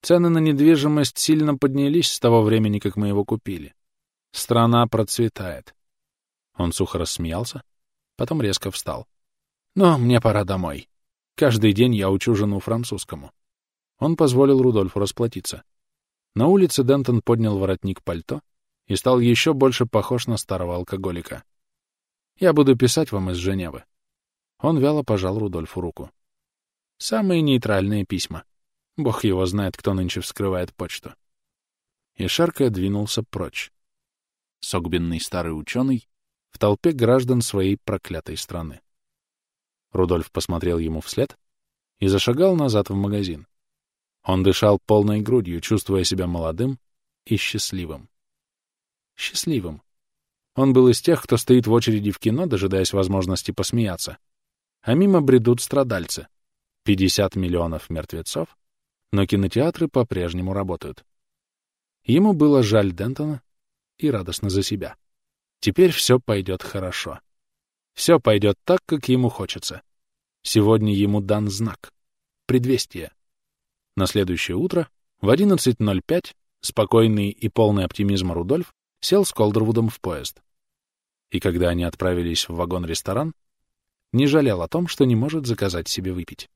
Speaker 1: Цены на недвижимость сильно поднялись с того времени, как мы его купили. Страна процветает». Он сухо рассмеялся, потом резко встал. Но мне пора домой. Каждый день я учу жену французскому. Он позволил Рудольфу расплатиться. На улице Дентон поднял воротник пальто и стал еще больше похож на старого алкоголика. «Я буду писать вам из Женевы». Он вяло пожал Рудольфу руку. «Самые нейтральные письма. Бог его знает, кто нынче вскрывает почту». И шаркая двинулся прочь. Согбенный старый ученый в толпе граждан своей проклятой страны. Рудольф посмотрел ему вслед и зашагал назад в магазин. Он дышал полной грудью, чувствуя себя молодым и счастливым. Счастливым. Он был из тех, кто стоит в очереди в кино, дожидаясь возможности посмеяться. А мимо бредут страдальцы. 50 миллионов мертвецов, но кинотеатры по-прежнему работают. Ему было жаль Дентона и радостно за себя. Теперь все пойдет хорошо. Все пойдет так, как ему хочется. Сегодня ему дан знак. Предвестие. На следующее утро в 11.05 спокойный и полный оптимизма Рудольф сел с Колдервудом в поезд. И когда они отправились в вагон-ресторан, не жалел о том, что не может заказать себе выпить.